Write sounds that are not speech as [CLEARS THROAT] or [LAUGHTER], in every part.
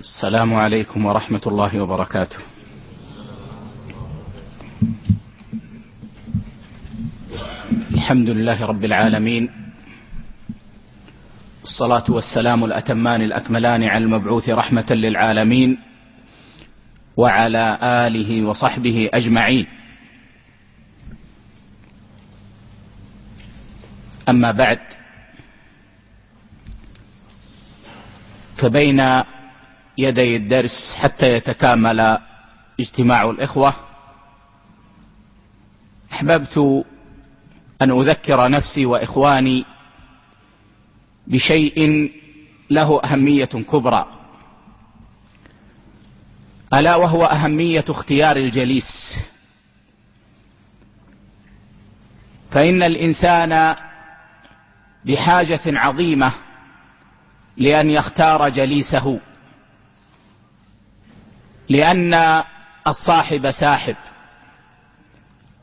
السلام عليكم ورحمة الله وبركاته. الحمد لله رب العالمين الصلاة والسلام الأتمان الأكملان على المبعوث رحمة للعالمين وعلى آله وصحبه أجمعين. أما بعد فبين يدي الدرس حتى يتكامل اجتماع الإخوة. أحببت أن أذكر نفسي وإخواني بشيء له أهمية كبرى ألا وهو أهمية اختيار الجليس. فإن الإنسان بحاجة عظيمة لأن يختار جليسه. لأن الصاحب ساحب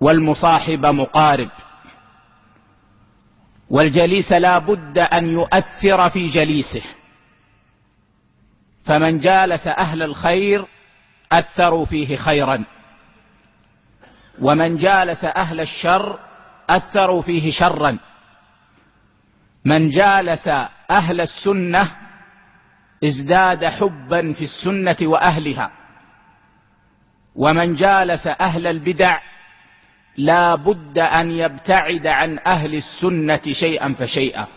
والمصاحب مقارب والجليس لا بد أن يؤثر في جليسه فمن جالس أهل الخير أثروا فيه خيرا ومن جالس أهل الشر أثروا فيه شرا من جالس أهل السنة ازداد حبا في السنة وأهلها ومن جالس أهل البدع لا بد أن يبتعد عن أهل السنة شيئا فشيئا.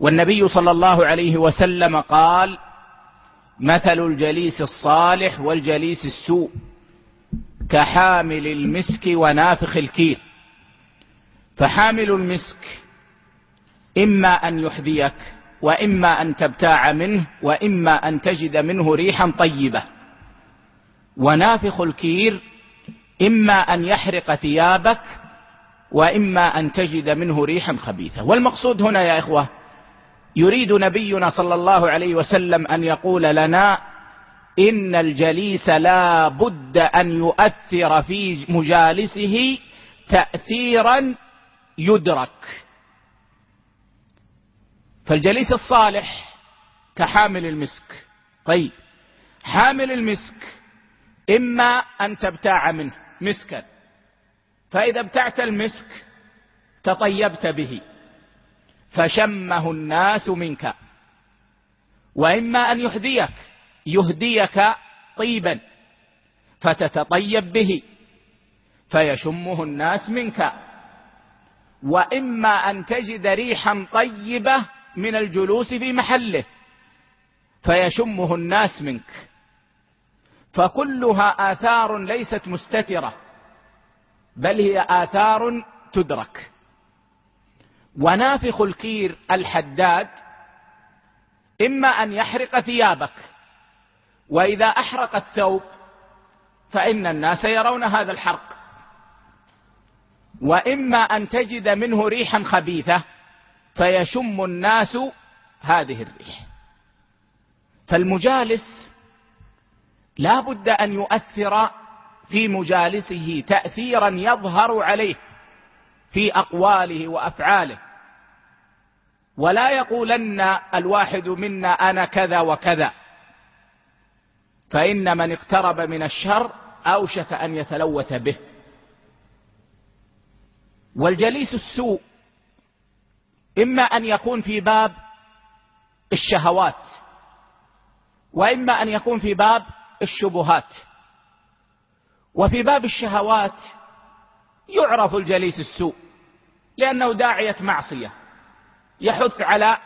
والنبي صلى الله عليه وسلم قال مثل الجليس الصالح والجليس السوء كحامل المسك ونافخ الكير فحامل المسك إما أن يحذيك وإما أن تبتاع منه وإما أن تجد منه ريحا طيبة. ونافخ الكير إما أن يحرق ثيابك وإما أن تجد منه ريحا خبيثة والمقصود هنا يا إخوة يريد نبينا صلى الله عليه وسلم أن يقول لنا إن الجليس لا بد أن يؤثر في مجالسه تأثيرا يدرك. فالجليس الصالح كحامل المسك. طيب حامل المسك إما أن تبتاع منه مسكا. فإذا ابتعت المسك تطيبت به فشمه الناس منك. وإما أن يهديك يهديك طيبا فتتطيب به فيشمه الناس منك. وإما أن تجد ريحا طيبة من الجلوس في محله فيشمه الناس منك. فكلها آثار ليست مستترة بل هي آثار تدرك. ونافخ الكير الحداد إما أن يحرق ثيابك وإذا أحرق الثوب فإن الناس يرون هذا الحرق. وإما أن تجد منه ريحا خبيثة فيشم الناس هذه الريح. فالمجالس لا بد أن يؤثر في مجالسه تأثيرا يظهر عليه في أقواله وأفعاله. ولا يقولن الواحد منا أنا كذا وكذا فإن من اقترب من الشر أوشك أن يتلوث به. والجليس السوء إما أن يكون في باب الشهوات وإما أن يكون في باب الشبهات. وفي باب الشهوات يعرف الجليس السوء لأنه داعية معصية يحث على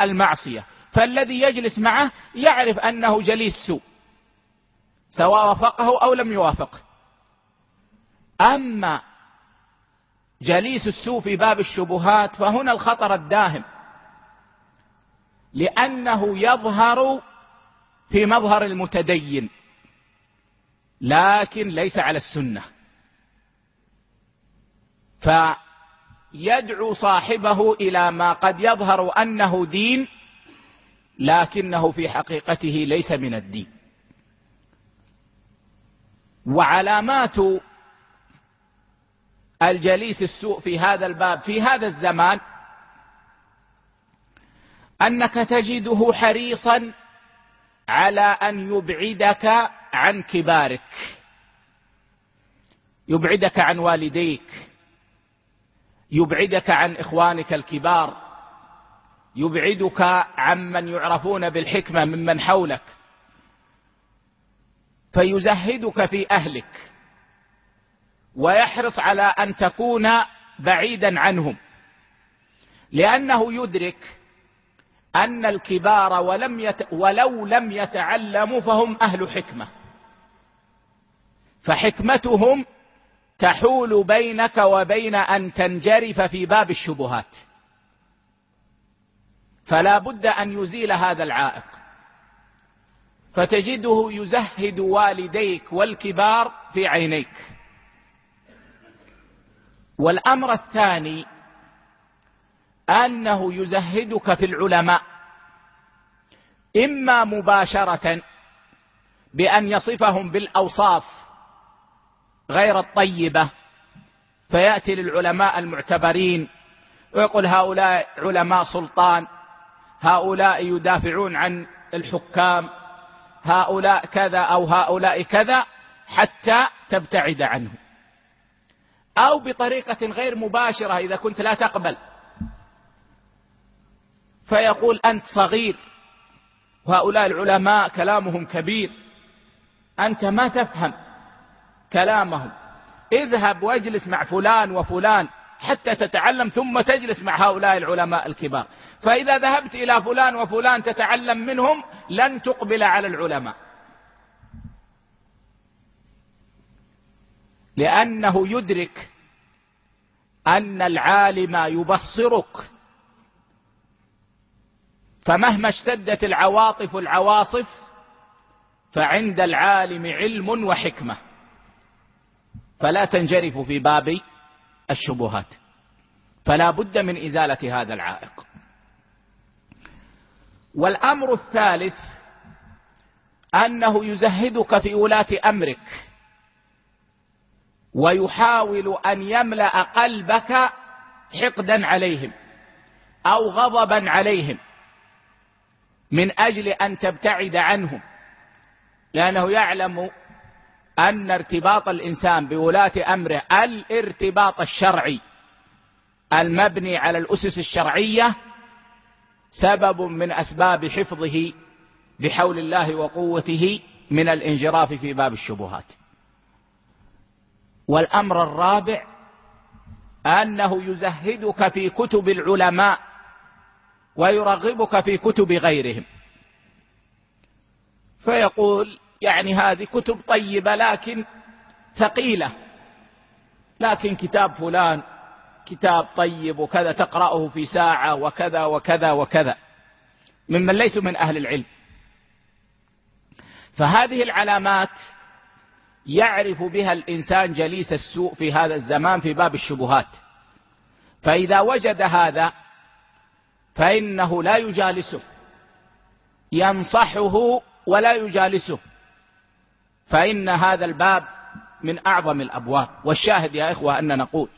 المعصية. فالذي يجلس معه يعرف أنه جليس سوء سواء وافقه أو لم يوافقه أما جليس السوء في باب الشبهات فهنا الخطر الداهم لأنه يظهر في مظهر المتدين. لكن ليس على السنة. فيدعو صاحبه إلى ما قد يظهر أنه دين لكنه في حقيقته ليس من الدين. وعلامات الجليس السوء في هذا الباب في هذا الزمان أنك تجده حريصا على أن يبعدك عن كبارك يبعدك عن والديك يبعدك عن إخوانك الكبار يبعدك عمن يعرفون بالحكمة ممن حولك فيزهدك في أهلك ويحرص على أن تكون بعيدا عنهم لأنه يدرك أن الكبار ولم يت ولو لم يتعلموا فهم أهل حكمة. فحكمتهم تحول بينك وبين أن تنجرف في باب الشبهات. فلا بد أن يزيل هذا العائق. فتجده يزهد والديك والكبار في عينيك. والأمر الثاني أنه يزهدك في العلماء. إما مباشرة بأن يصفهم بالأوصاف غير الطيبة. فيأتي للعلماء المعتبرين ويقول هؤلاء علماء سلطان هؤلاء يدافعون عن الحكام هؤلاء كذا أو هؤلاء كذا حتى تبتعد عنه أو بطريقة غير مباشرة إذا كنت لا تقبل. فيقول أنت صغير. وهؤلاء العلماء كلامهم كبير. أنت ما تفهم. كلامهم. اذهب واجلس مع فلان وفلان حتى تتعلم ثم تجلس مع هؤلاء العلماء الكبار. فإذا ذهبت إلى فلان وفلان تتعلم منهم لن تقبل على العلماء. لأنه يدرك أن العالم يبصرك. فمهما اشتدت العواطف العواصف فعند العالم علم وحكمة. فلا تنجرف في باب الشبهات. فلا بد من إزالة هذا العائق. والأمر الثالث أنه يزهدك في ولاة أمرك ويحاول أن يملأ قلبك حقدا عليهم أو غضبا عليهم من أجل أن تبتعد عنهم لأنه يعلم أن ارتباط الإنسان بولاة أمره الارتباط الشرعي المبني على الأسس الشرعية سبب من أسباب حفظه بحول الله وقوته من الانجراف في باب الشبهات. والأمر الرابع أنه يزهدك في كتب العلماء ويرغبك في كتب غيرهم. فيقول يعني هذه كتب طيبة لكن ثقيلة. لكن كتاب فلان كتاب طيب وكذا تقرأه في ساعة وكذا وكذا وكذا. ممن ليسوا من أهل العلم. فهذه العلامات يعرف بها الإنسان جليس السوء في هذا الزمان في باب الشبهات. فإذا وجد هذا فإنه لا يجالسه. ينصحه ولا يجالسه. فإن هذا الباب من أعظم الأبواب. والشاهد يا إخوة أن نقول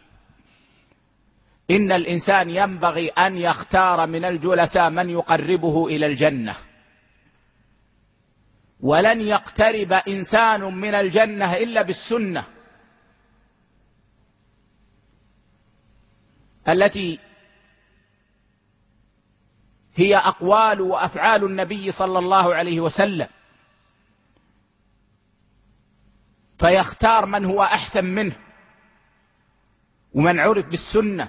إن الإنسان ينبغي أن يختار من الجلساء من يقربه إلى الجنة. ولن يقترب إنسان من الجنة إلا بالسنة التي هي أقوال وأفعال النبي صلى الله عليه وسلم. فيختار من هو أحسن منه. ومن عرف بالسنة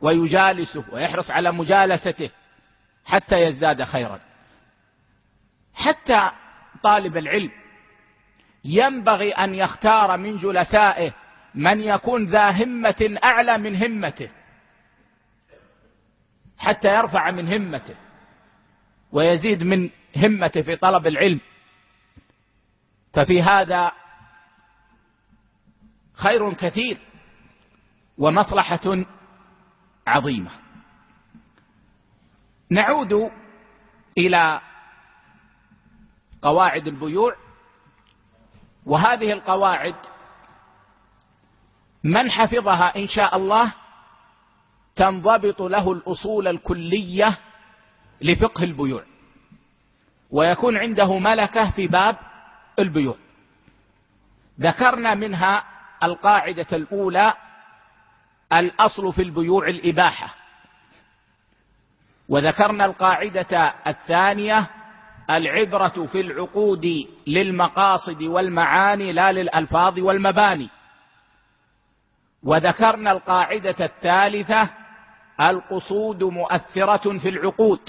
ويجالسه ويحرص على مجالسته حتى يزداد خيرا. حتى طالب العلم ينبغي أن يختار من جلسائه من يكون ذا همة أعلى من همته حتى يرفع من همته ويزيد من همته في طلب العلم. ففي هذا خير كثير ومصلحة عظيمة. نعود إلى قواعد البيوع وهذه القواعد من حفظها إن شاء الله تنضبط له الأصول الكلية لفقه البيوع ويكون عنده ملكة في باب البيوع. ذكرنا منها القاعدة الأولى الأصل في البيوع الإباحة. وذكرنا القاعدة الثانية العبرة في العقود للمقاصد والمعاني لا للألفاظ والمباني. وذكرنا القاعدة الثالثة القصود مؤثرة في العقود.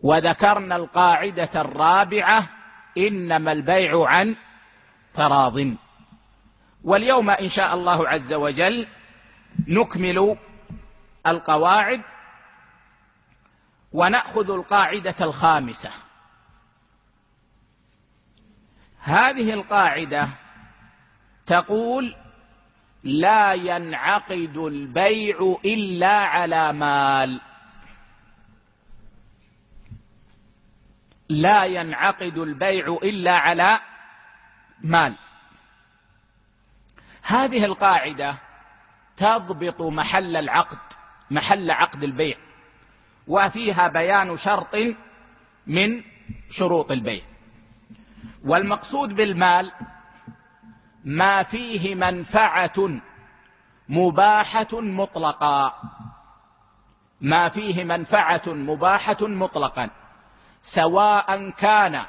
وذكرنا القاعدة الرابعة إنما البيع عن تراض. واليوم إن شاء الله عز وجل نكمل القواعد ونأخذ القاعدة الخامسة. هذه القاعدة تقول لا ينعقد البيع إلا على مال. لا ينعقد البيع إلا على مال. هذه القاعدة تضبط محل العقد محل عقد البيع وفيها بيان شرط من شروط البيع. والمقصود بالمال ما فيه منفعة مباحة مطلقا. ما فيه منفعة مباحة مطلقا سواء كان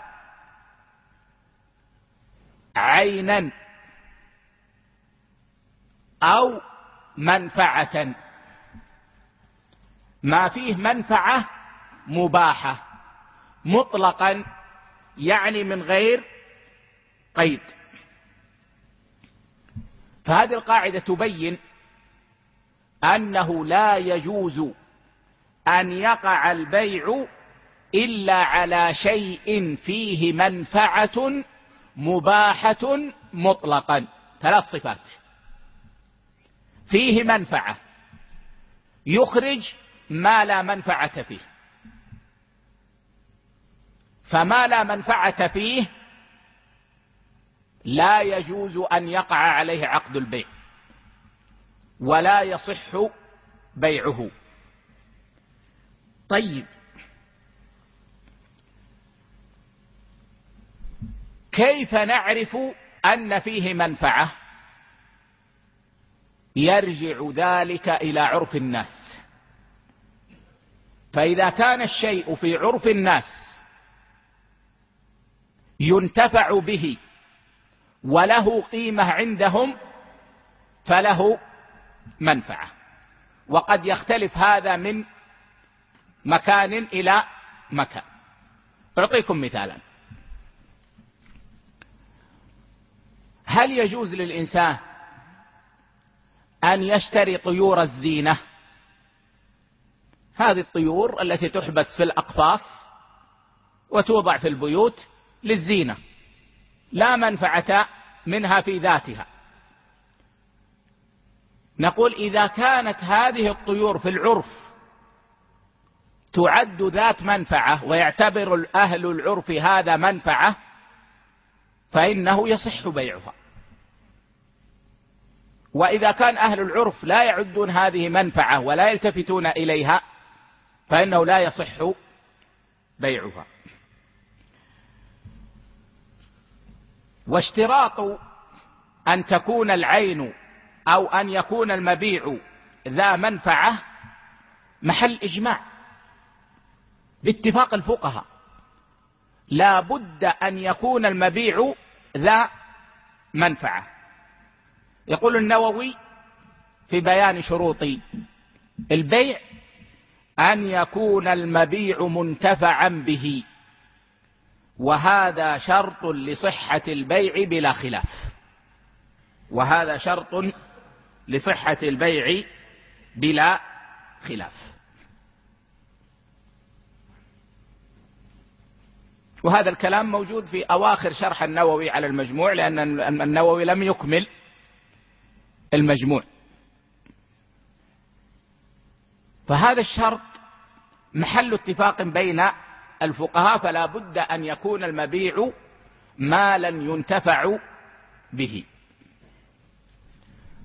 عينا أو منفعة. ما فيه منفعة مباحة. مطلقا يعني من غير قيد. فهذه القاعدة تبين أنه لا يجوز أن يقع البيع إلا على شيء فيه منفعة مباحة مطلقا. ثلاث صفات. فيه منفعة. يخرج ما لا منفعة فيه. فما لا منفعة فيه لا يجوز أن يقع عليه عقد البيع ولا يصح بيعه. طيب. كيف نعرف أن فيه منفعة؟ يرجع ذلك إلى عرف الناس. فإذا كان الشيء في عرف الناس ينتفع به وله قيمة عندهم فله منفعة. وقد يختلف هذا من مكان إلى مكان. أعطيكم مثالا. هل يجوز للإنسان أن يشتري طيور الزينة. هذه الطيور التي تحبس في الأقفاص وتوضع في البيوت للزينة. لا منفعة منها في ذاتها. نقول إذا كانت هذه الطيور في العرف تعد ذات منفعة ويعتبر أهل العرف هذا منفعة فإنه يصح بيعها. وإذا كان أهل العرف لا يعدون هذه منفعة ولا يلتفتون إليها فإنه لا يصح بيعها. واشتراط أن تكون العين أو أن يكون المبيع ذا منفعة محل إجماع باتفاق الفقهاء. لا بد أن يكون المبيع ذا منفعة. يقول النووي في بيان شروط البيع أن يكون المبيع منتفعا به وهذا شرط لصحة البيع بلا خلاف وهذا شرط لصحة البيع بلا خلاف. وهذا الكلام موجود في أواخر شرح النووي على المجموع لأن النووي لم يكمل. المجموع. فهذا الشرط محل اتفاق بين الفقهاء فلا بد أن يكون المبيع مالا ينتفع به.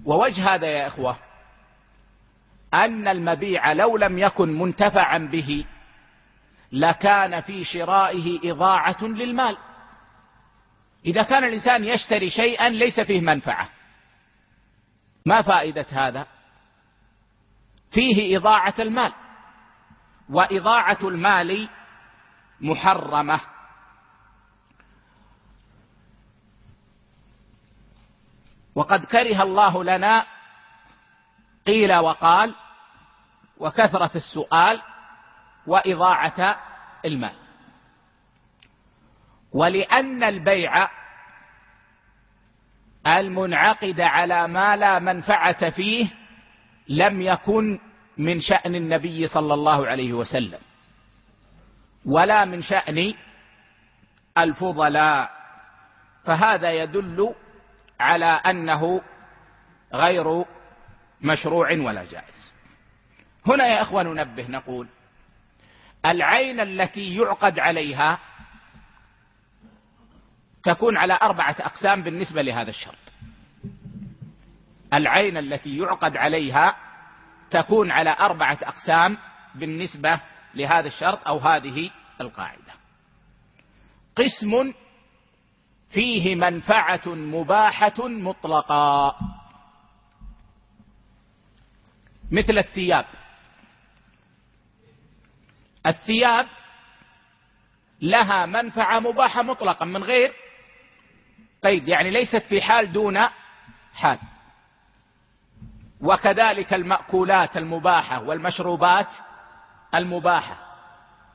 ووجه هذا يا إخوة أن المبيع لو لم يكن منتفعا به لكان في شرائه إضاعة للمال. إذا كان الإنسان يشتري شيئا ليس فيه منفعة. ما فائدة هذا؟ فيه إضاعة المال. وإضاعة المال محرمة. وقد كره الله لنا قيل وقال وكثرة السؤال وإضاعة المال. ولأن البيع المنعقد على ما لا منفعة فيه لم يكن من شأن النبي صلى الله عليه وسلم ولا من شأن الفضلاء. فهذا يدل على أنه غير مشروع ولا جائز. هنا يا أخوة ننبه نقول العين التي يعقد عليها تكون على أربعة أقسام بالنسبة لهذا الشرط. العين التي يعقد عليها تكون على أربعة أقسام بالنسبة لهذا الشرط أو هذه القاعدة. قسم فيه منفعة مباحة مطلقا مثل الثياب. الثياب لها منفعة مباحة مطلقا من غير قيد يعني ليست في حال دون حال. وكذلك المأكولات المباحة والمشروبات المباحة.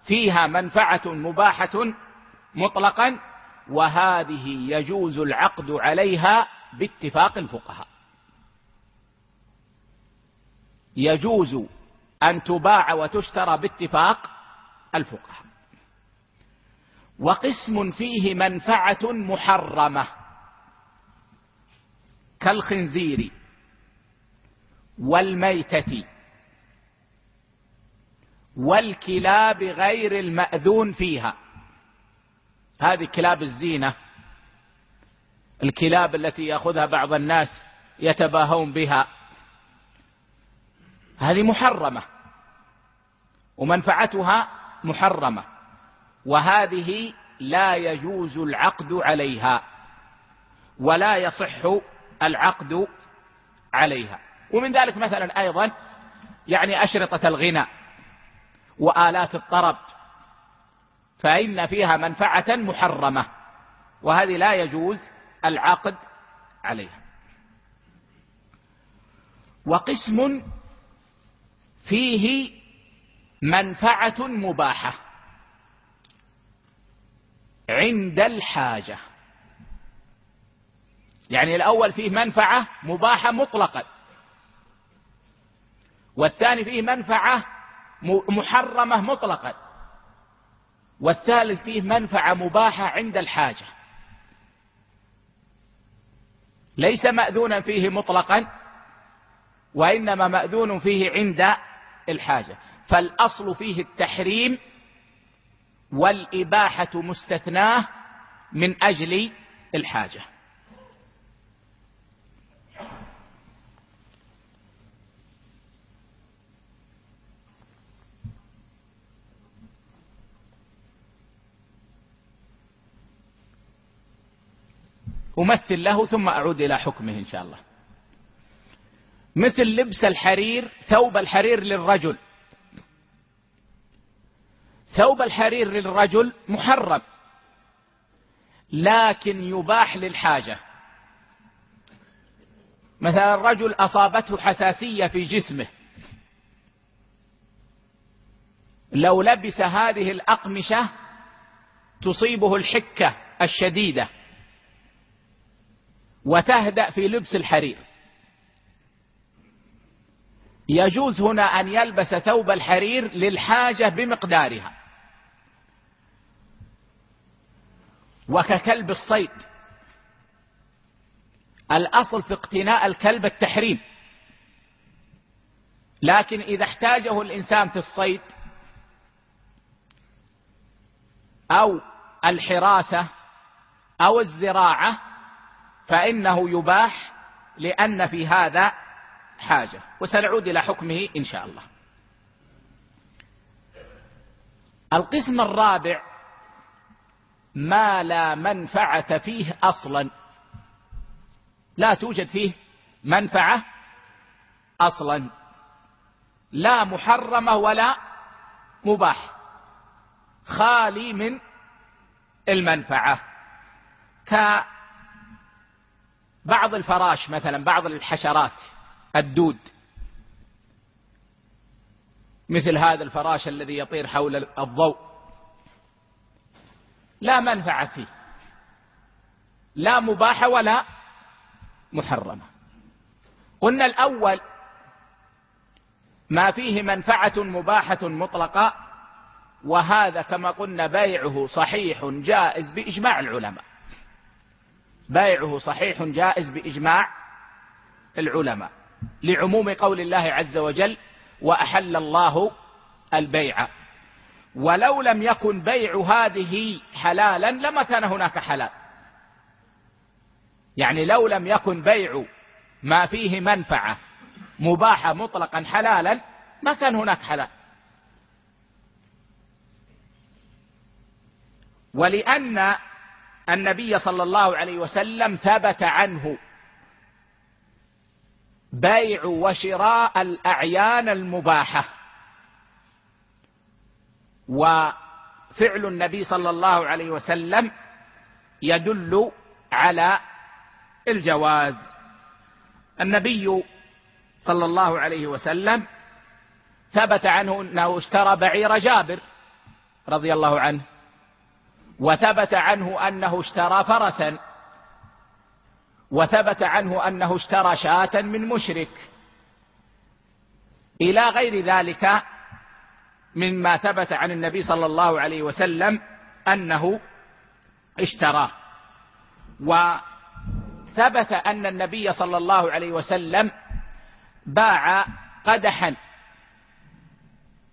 فيها منفعة مباحة مطلقا وهذه يجوز العقد عليها باتفاق الفقهاء. يجوز أن تباع وتشترى باتفاق الفقهاء. وقسم فيه منفعة محرمة. كالخنزير والميتة والكلاب غير المأذون فيها. هذه كلاب الزينة الكلاب التي يأخذها بعض الناس يتباهون بها. هذه محرمة ومنفعتها محرمة وهذه لا يجوز العقد عليها ولا يصح العقد عليها. ومن ذلك مثلا أيضا يعني أشرطة الغناء وآلات الطرب فإن فيها منفعة محرمة وهذه لا يجوز العقد عليها. وقسم فيه منفعة مباحة عند الحاجة. يعني الأول فيه منفعة مباحة مطلقا. والثاني فيه منفعة محرمة مطلقا. والثالث فيه منفعة مباحة عند الحاجة. ليس مأذونا فيه مطلقا وإنما مأذون فيه عند الحاجة. فالأصل فيه التحريم والإباحة مستثناة من أجل الحاجة. أمثل له ثم أعود إلى حكمه إن شاء الله. مثل لبس الحرير ثوب الحرير للرجل. ثوب الحرير للرجل محرم لكن يباح للحاجة. مثلا الرجل أصابته حساسية في جسمه. لو لبس هذه الأقمشة تصيبه الحكة الشديدة. وتهدأ في لبس الحرير. يجوز هنا أن يلبس ثوب الحرير للحاجة بمقدارها. وككلب الصيد. الأصل في اقتناء الكلب التحريم. لكن إذا احتاجه الإنسان في الصيد أو الحراسة أو الزراعة فإنه يباح لأن في هذا حاجة وسنعود إلى حكمه إن شاء الله. القسم الرابع ما لا منفعة فيه أصلا. لا توجد فيه منفعة أصلا. لا محرمة ولا مباح. خالي من المنفعة. كبعض الفراش مثلا بعض الحشرات الدود. مثل هذا الفراش الذي يطير حول الضوء. لا منفعة فيه. لا مباحة ولا محرمة. قلنا الأول ما فيه منفعة مباحة مطلقة وهذا كما قلنا بيعه صحيح جائز بإجماع العلماء. بيعه صحيح جائز بإجماع العلماء لعموم قول الله عز وجل وأحل الله البيع. ولو لم يكن بيع هذه حلالا لما كان هناك حلال. يعني لو لم يكن بيع ما فيه منفعة مباحة مطلقا حلالا ما كان هناك حلال. ولأن النبي صلى الله عليه وسلم ثبت عنه بيع وشراء الأعيان المباحة. وفعل النبي صلى الله عليه وسلم يدل على الجواز. النبي صلى الله عليه وسلم ثبت عنه أنه اشترى بعير جابر رضي الله عنه. وثبت عنه أنه اشترى فرسا. وثبت عنه أنه اشترى شاة من مشرك. إلى غير ذلك مما ثبت عن النبي صلى الله عليه وسلم أنه اشتراه وثبت أن النبي صلى الله عليه وسلم باع قدحا.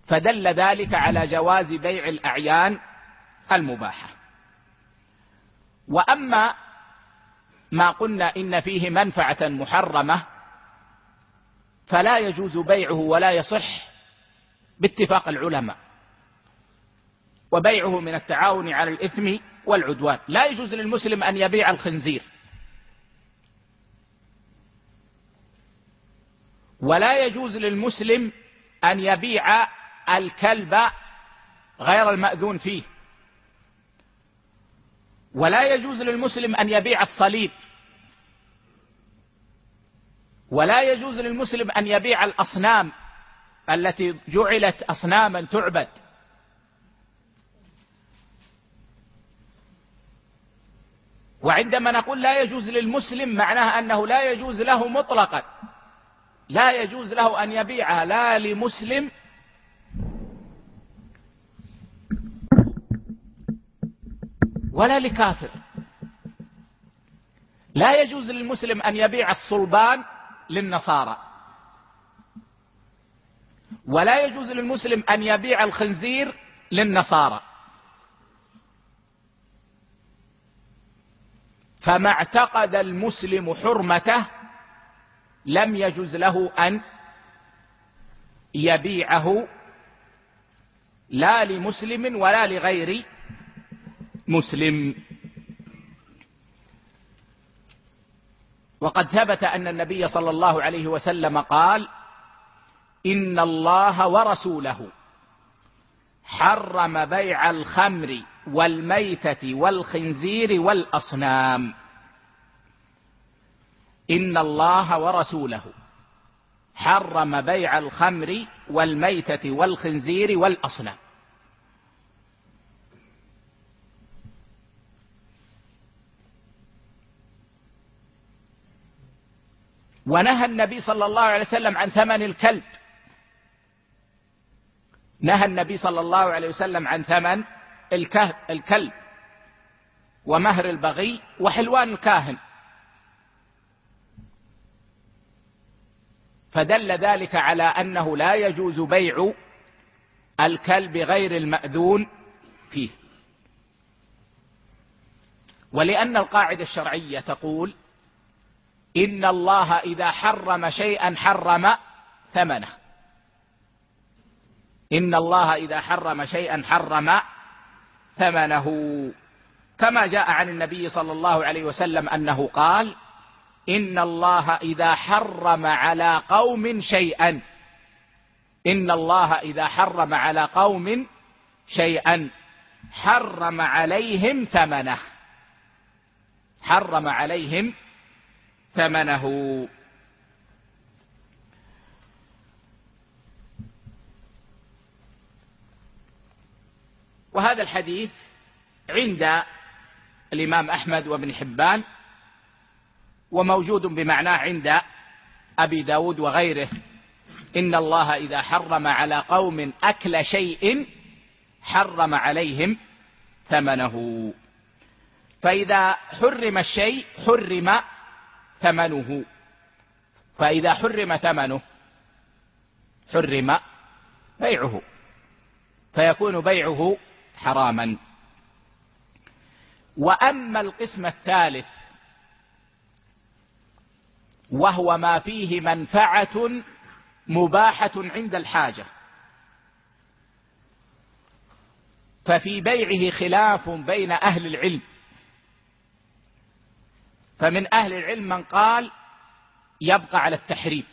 فدل ذلك على جواز بيع الأعيان المباحة. وأما ما قلنا إن فيه منفعة محرمة فلا يجوز بيعه ولا يصح باتفاق العلماء. وبيعه من التعاون على الإثم والعدوان. لا يجوز للمسلم أن يبيع الخنزير. ولا يجوز للمسلم أن يبيع الكلب غير المأذون فيه. ولا يجوز للمسلم أن يبيع الصليب. ولا يجوز للمسلم أن يبيع الأصنام التي جعلت أصناما تعبد. وعندما نقول لا يجوز للمسلم معناه أنه لا يجوز له مطلقا. لا يجوز له أن يبيعها لا لمسلم ولا لكافر. لا يجوز للمسلم أن يبيع الصلبان للنصارى. ولا يجوز للمسلم أن يبيع الخنزير للنصارى. فما اعتقد المسلم حرمته لم يجوز له أن يبيعه لا لمسلم ولا لغير مسلم. وقد ثبت أن النبي صلى الله عليه وسلم قال إن الله ورسوله حرم بيع الخمر والميتة والخنزير والأصنام. إن الله ورسوله حرم بيع الخمر والميتة والخنزير والأصنام. ونهى النبي صلى الله عليه وسلم عن ثمن الكلب. نهى النبي صلى الله عليه وسلم عن ثمن الكلب ومهر البغي وحلوان الكاهن. فدل ذلك على أنه لا يجوز بيع الكلب غير المأذون فيه. ولأن القاعدة الشرعية تقول إن الله إذا حرم شيئا حرم ثمنه. إن الله إذا حرم شيئا حرم ثمنه. كما جاء عن النبي صلى الله عليه وسلم أنه قال إن الله إذا حرم على قوم شيئا. إن الله إذا حرم على قوم شيئا. حرم عليهم ثمنه. حرم عليهم ثمنه. وهذا الحديث عند الإمام أحمد وابن حبان وموجود بمعناه عند أبي داود وغيره. إن الله إذا حرم على قوم أكل شيء حرم عليهم ثمنه. فإذا حرم الشيء حرم ثمنه. فإذا حرم ثمنه حرم بيعه. فيكون بيعه حراما. وأما القسم الثالث وهو ما فيه منفعة مباحة عند الحاجة. ففي بيعه خلاف بين أهل العلم. فمن أهل العلم من قال يبقى على التحريم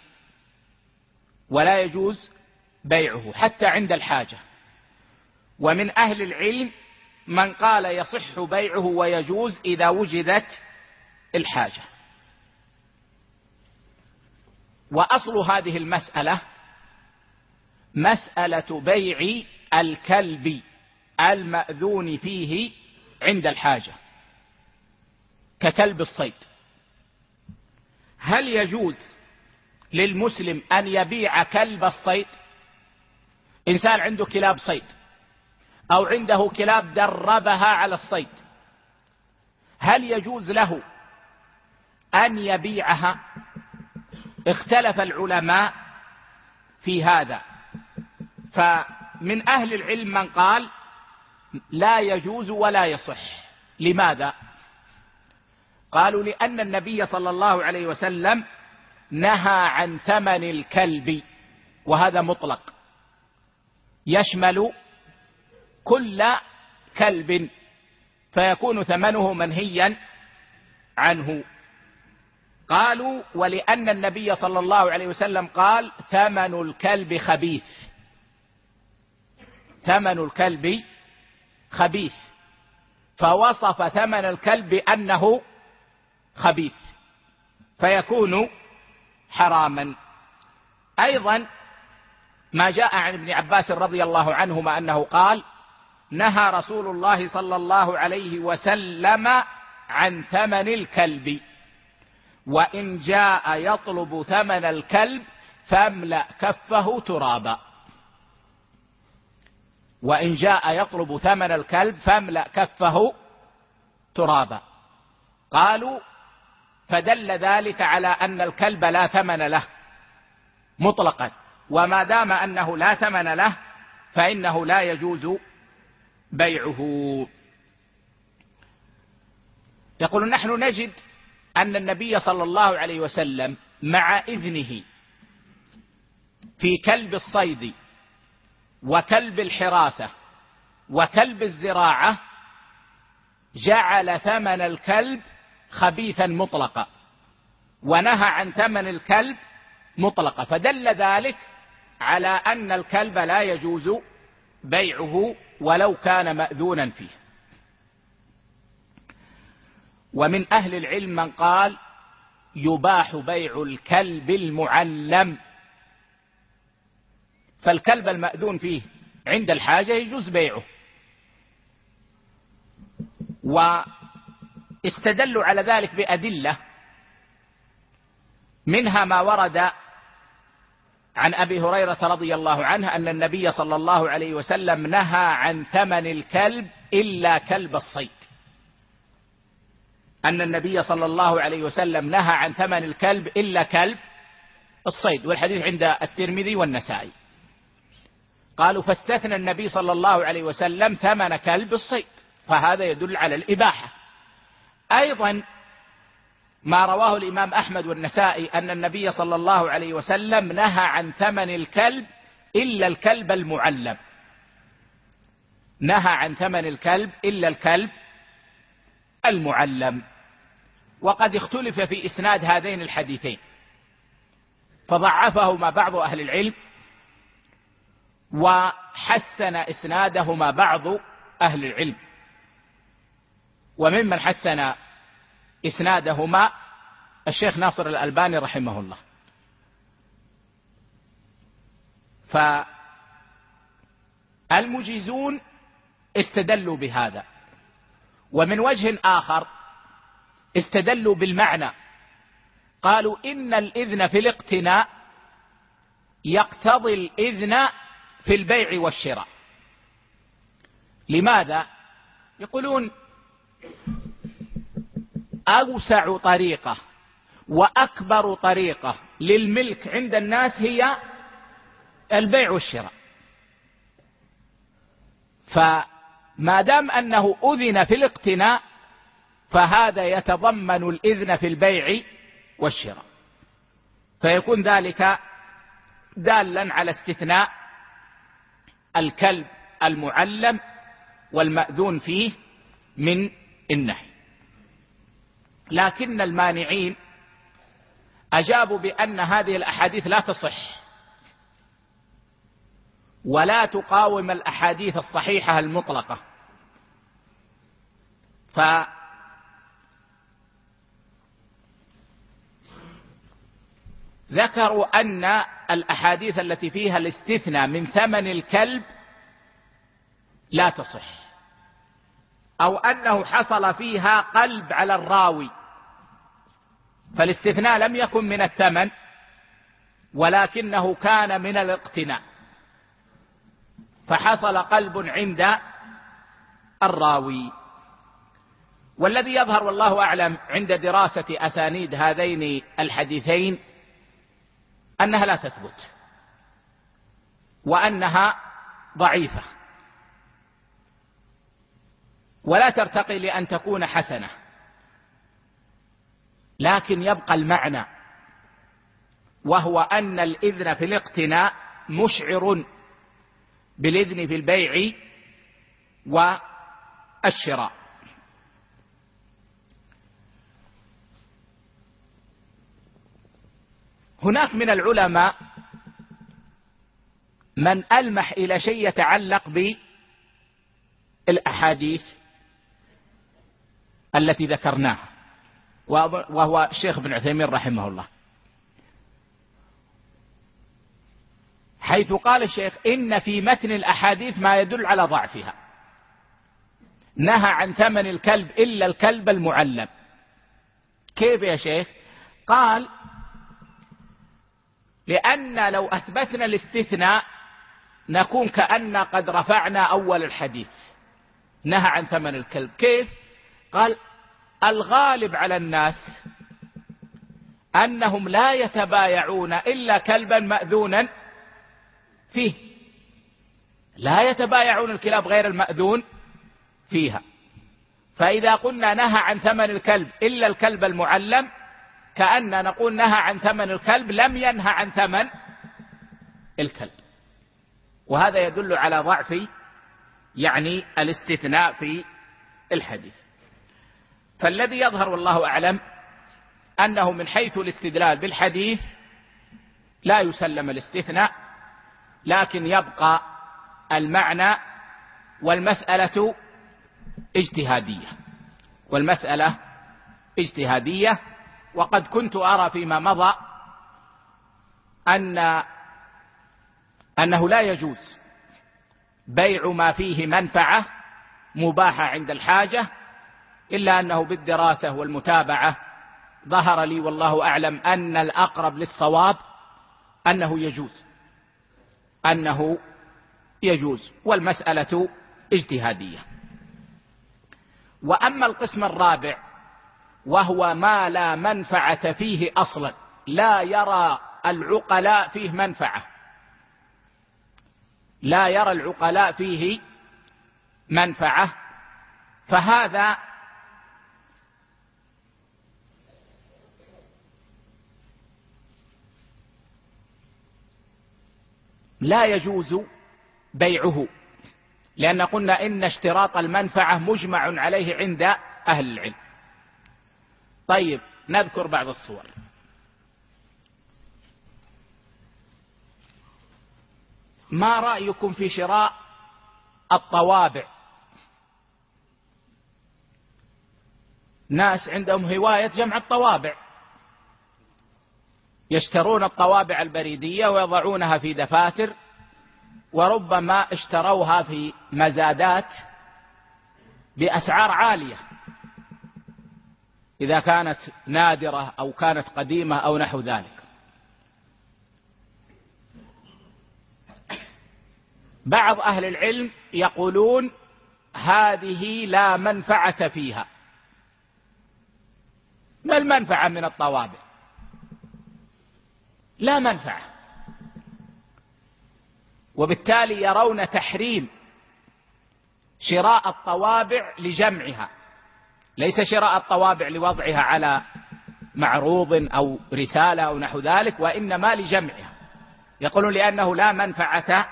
ولا يجوز بيعه حتى عند الحاجة. ومن أهل العلم من قال يصح بيعه ويجوز إذا وجدت الحاجة. وأصل هذه المسألة مسألة بيع الكلب المأذون فيه عند الحاجة. ككلب الصيد. هل يجوز للمسلم أن يبيع كلب الصيد؟ إنسان عنده كلاب صيد أو عنده كلاب دربها على الصيد. هل يجوز له أن يبيعها؟ اختلف العلماء في هذا. فمن أهل العلم من قال لا يجوز ولا يصح. لماذا؟ قالوا لأن النبي صلى الله عليه وسلم نهى عن ثمن الكلب وهذا مطلق. يشمل كل كلب فيكون ثمنه منهيا عنه. قالوا ولأن النبي صلى الله عليه وسلم قال ثمن الكلب خبيث. ثمن الكلب خبيث. فوصف ثمن الكلب بأنه خبيث فيكون حراما. أيضا ما جاء عن ابن عباس رضي الله عنهما أنه قال نهى رسول الله صلى الله عليه وسلم عن ثمن الكلب وإن جاء يطلب ثمن الكلب فاملأ كفه ترابا. وإن جاء يطلب ثمن الكلب فاملأ كفه ترابا. قالوا فدل ذلك على أن الكلب لا ثمن له مطلقا. وما دام أنه لا ثمن له فإنه لا يجوز بيعه. يقول نحن نجد أن النبي صلى الله عليه وسلم مع إذنه في كلب الصيد وكلب الحراسة وكلب الزراعة جعل ثمن الكلب خبيثا مطلقا. ونهى عن ثمن الكلب مطلقا. فدل ذلك على أن الكلب لا يجوز بيعه ولو كان مأذونا فيه. ومن أهل العلم من قال يباح بيع الكلب المعلم. فالكلب المأذون فيه عند الحاجة يجوز بيعه. واستدلوا على ذلك بأدلة منها ما ورد عن أبي هريرة رضي الله عنه أن النبي صلى الله عليه وسلم نهى عن ثمن الكلب إلا كلب الصيد. أن النبي صلى الله عليه وسلم نهى عن ثمن الكلب إلا كلب الصيد والحديث عند الترمذي والنسائي. قالوا فاستثنى النبي صلى الله عليه وسلم ثمن كلب الصيد فهذا يدل على الإباحة. أيضا ما رواه الإمام أحمد والنسائي أن النبي صلى الله عليه وسلم نهى عن ثمن الكلب إلا الكلب المعلم نهى عن ثمن الكلب إلا الكلب المعلم. وقد اختلف في إسناد هذين الحديثين. فضعفهما بعض أهل العلم وحسن إسنادهما بعض أهل العلم. وممن حسن إسنادهما الشيخ ناصر الألباني رحمه الله. فالمجيزون استدلوا بهذا. ومن وجه آخر استدلوا بالمعنى. قالوا إن الإذن في الاقتناء يقتضي الإذن في البيع والشراء. لماذا؟ يقولون أوسع طريقة وأكبر طريقة للملك عند الناس هي البيع والشراء. فما دام أنه أذن في الاقتناء فهذا يتضمن الإذن في البيع والشراء. فيكون ذلك دالا على استثناء الكلب المعلم والمأذون فيه من النهي. لكن المانعين أجابوا بأن هذه الأحاديث لا تصح. ولا تقاوم الأحاديث الصحيحة المطلقة. ف ذكروا أن الأحاديث التي فيها الاستثناء من ثمن الكلب لا تصح. أو أنه حصل فيها قلب على الراوي. فالاستثناء لم يكن من الثمن ولكنه كان من الاقتناء. فحصل قلب عند الراوي. والذي يظهر والله أعلم عند دراسة أسانيد هذين الحديثين أنها لا تثبت وأنها ضعيفة. ولا ترتقي لأن تكون حسنة. لكن يبقى المعنى وهو أن الإذن في الاقتناء مشعر بالإذن في البيع والشراء. هناك من العلماء من ألمح إلى شيء يتعلق بالأحاديث التي ذكرناها وهو الشيخ ابن عثيمين رحمه الله. حيث قال الشيخ إن في متن الأحاديث ما يدل على ضعفها. نهى عن ثمن الكلب إلا الكلب المعلم. كيف يا شيخ؟ قال لأن لو أثبتنا الاستثناء نكون كأن قد رفعنا أول الحديث. نهى عن ثمن الكلب. كيف؟ قال الغالب على الناس أنهم لا يتبايعون إلا كلبا مأذونا فيه. لا يتبايعون الكلاب غير المأذون فيها. فإذا قلنا نهى عن ثمن الكلب إلا الكلب المعلم كأن نقول نهى عن ثمن الكلب لم ينهى عن ثمن الكلب. وهذا يدل على ضعف يعني الاستثناء في الحديث. فالذي يظهر والله أعلم أنه من حيث الاستدلال بالحديث لا يسلم الاستثناء لكن يبقى المعنى والمسألة اجتهادية. والمسألة اجتهادية وقد كنت أرى فيما مضى أن أنه لا يجوز بيع ما فيه منفعة مباحة عند الحاجة إلا أنه بالدراسة والمتابعة ظهر لي والله أعلم أن الأقرب للصواب أنه يجوز أنه يجوز والمسألة اجتهادية. وأما القسم الرابع وهو ما لا منفعة فيه أصلا لا يرى العقلاء فيه منفعة. لا يرى العقلاء فيه منفعة فهذا لا يجوز بيعه لأن قلنا إن اشتراط المنفعة مجمع عليه عند أهل العلم. طيب نذكر بعض الصور. ما رأيكم في شراء الطوابع؟ ناس عندهم هواية جمع الطوابع. يشترون الطوابع البريدية ويضعونها في دفاتر وربما اشتروها في مزادات بأسعار عالية. إذا كانت نادرة أو كانت قديمة أو نحو ذلك. بعض أهل العلم يقولون هذه لا منفعة فيها. ما المنفعة من الطوابع؟ لا منفعة. وبالتالي يرون تحريم شراء الطوابع لجمعها. ليس شراء الطوابع لوضعها على معروض أو رسالة أو نحو ذلك وإنما لجمعها. يقولون لأنه لا منفعة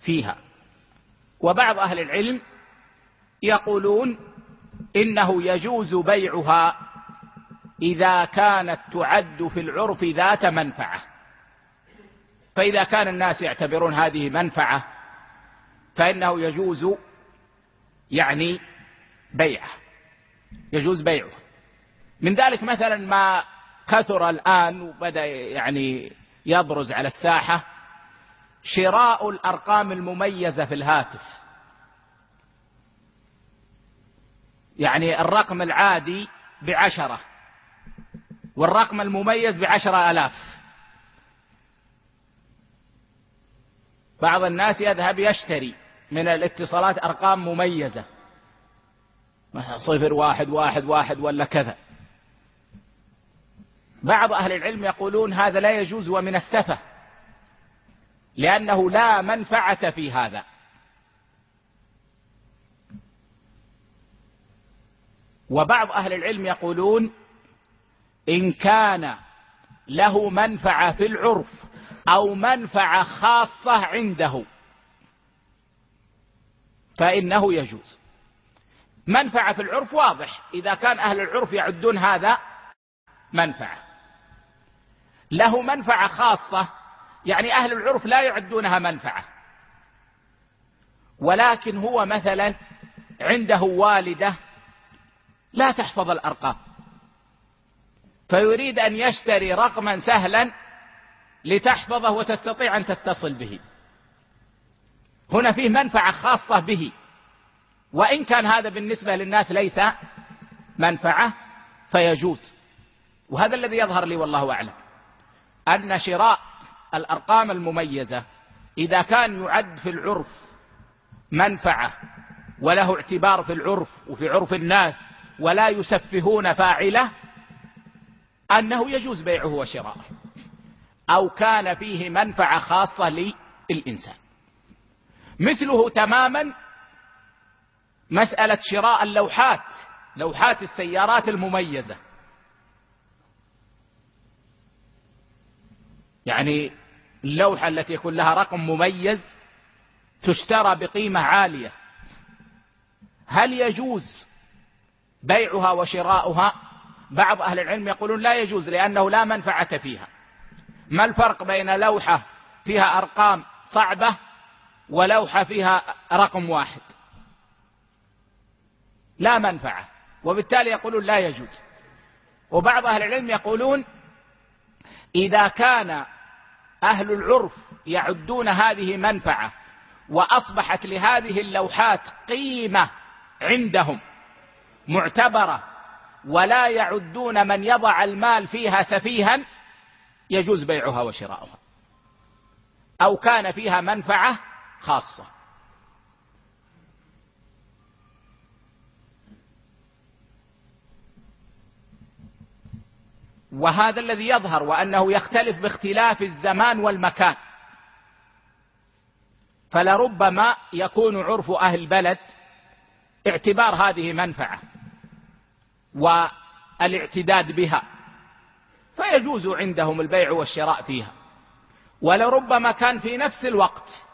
فيها. وبعض أهل العلم يقولون إنه يجوز بيعها إذا كانت تعد في العرف ذات منفعة. فإذا كان الناس يعتبرون هذه منفعة فإنه يجوز يعني بيعه. يجوز بيعه. من ذلك مثلا ما كثر الآن وبدأ يعني يبرز على الساحة شراء الأرقام المميزة في الهاتف. يعني الرقم العادي بعشرة. والرقم المميز بعشرة آلاف. بعض الناس يذهب يشتري من الاتصالات أرقام مميزة. صفر واحد واحد واحد ولا كذا. بعض أهل العلم يقولون هذا لا يجوز ومن السفة لأنه لا منفعة في هذا. وبعض أهل العلم يقولون إن كان له منفعة في العرف أو منفعة خاصة عنده فإنه يجوز. منفعة في العرف واضح. إذا كان أهل العرف يعدون هذا منفعة. له منفعة خاصة يعني أهل العرف لا يعدونها منفعة. ولكن هو مثلا عنده والدة لا تحفظ الأرقام. فيريد أن يشتري رقما سهلا لتحفظه وتستطيع أن تتصل به. هنا فيه منفعة خاصة به. وإن كان هذا بالنسبة للناس ليس منفعة فيجوز. وهذا الذي يظهر لي والله أعلم. أن شراء الأرقام المميزة إذا كان يعد في العرف منفعة وله اعتبار في العرف وفي عرف الناس ولا يسفهون فاعله أنه يجوز بيعه وشراءه أو كان فيه منفعة خاصة للإنسان. مثله تماما مسألة شراء اللوحات لوحات السيارات المميزة. يعني اللوحة التي يكون لها رقم مميز تشترى بقيمة عالية. هل يجوز بيعها وشراؤها؟ بعض أهل العلم يقولون لا يجوز لأنه لا منفعة فيها. ما الفرق بين لوحة فيها أرقام صعبة ولوحة فيها رقم واحد؟ لا منفعة. وبالتالي يقولون لا يجوز. وبعض أهل العلم يقولون إذا كان أهل العرف يعدون هذه منفعة وأصبحت لهذه اللوحات قيمة عندهم معتبرة ولا يعدون من يضع المال فيها سفيها يجوز بيعها وشراؤها. أو كان فيها منفعة خاصة. وهذا الذي يظهر وأنه يختلف باختلاف الزمان والمكان. فلربما يكون عرف أهل البلد اعتبار هذه منفعة. والاعتداد بها. فيجوز عندهم البيع والشراء فيها. ولربما كان في نفس الوقت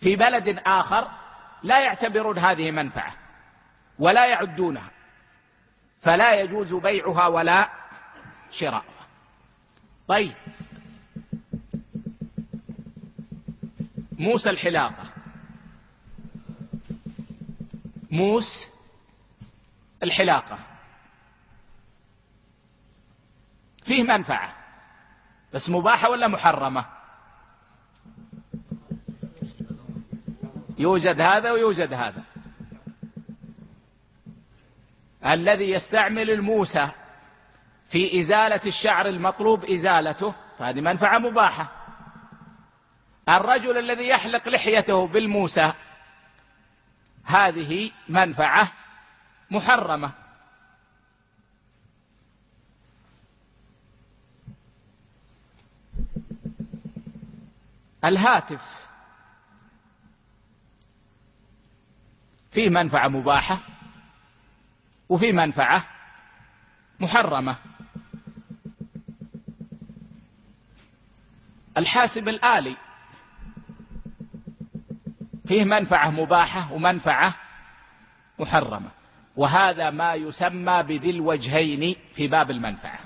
في بلد آخر لا يعتبرون هذه منفعة ولا يعدونها. فلا يجوز بيعها ولا شراؤها. طيب. موس الحلاقة. موس الحلاقة. فيه منفعة بس مباحة ولا محرمة؟ يوجد هذا ويوجد هذا. الذي يستعمل الموسى في إزالة الشعر المطلوب إزالته فهذه منفعة مباحة. الرجل الذي يحلق لحيته بالموسى هذه منفعة محرمة. الهاتف. فيه منفعة مباحة وفيه منفعة محرمة. الحاسب الآلي. فيه منفعة مباحة ومنفعة محرمة. وهذا ما يسمى بذي الوجهين في باب المنفعة.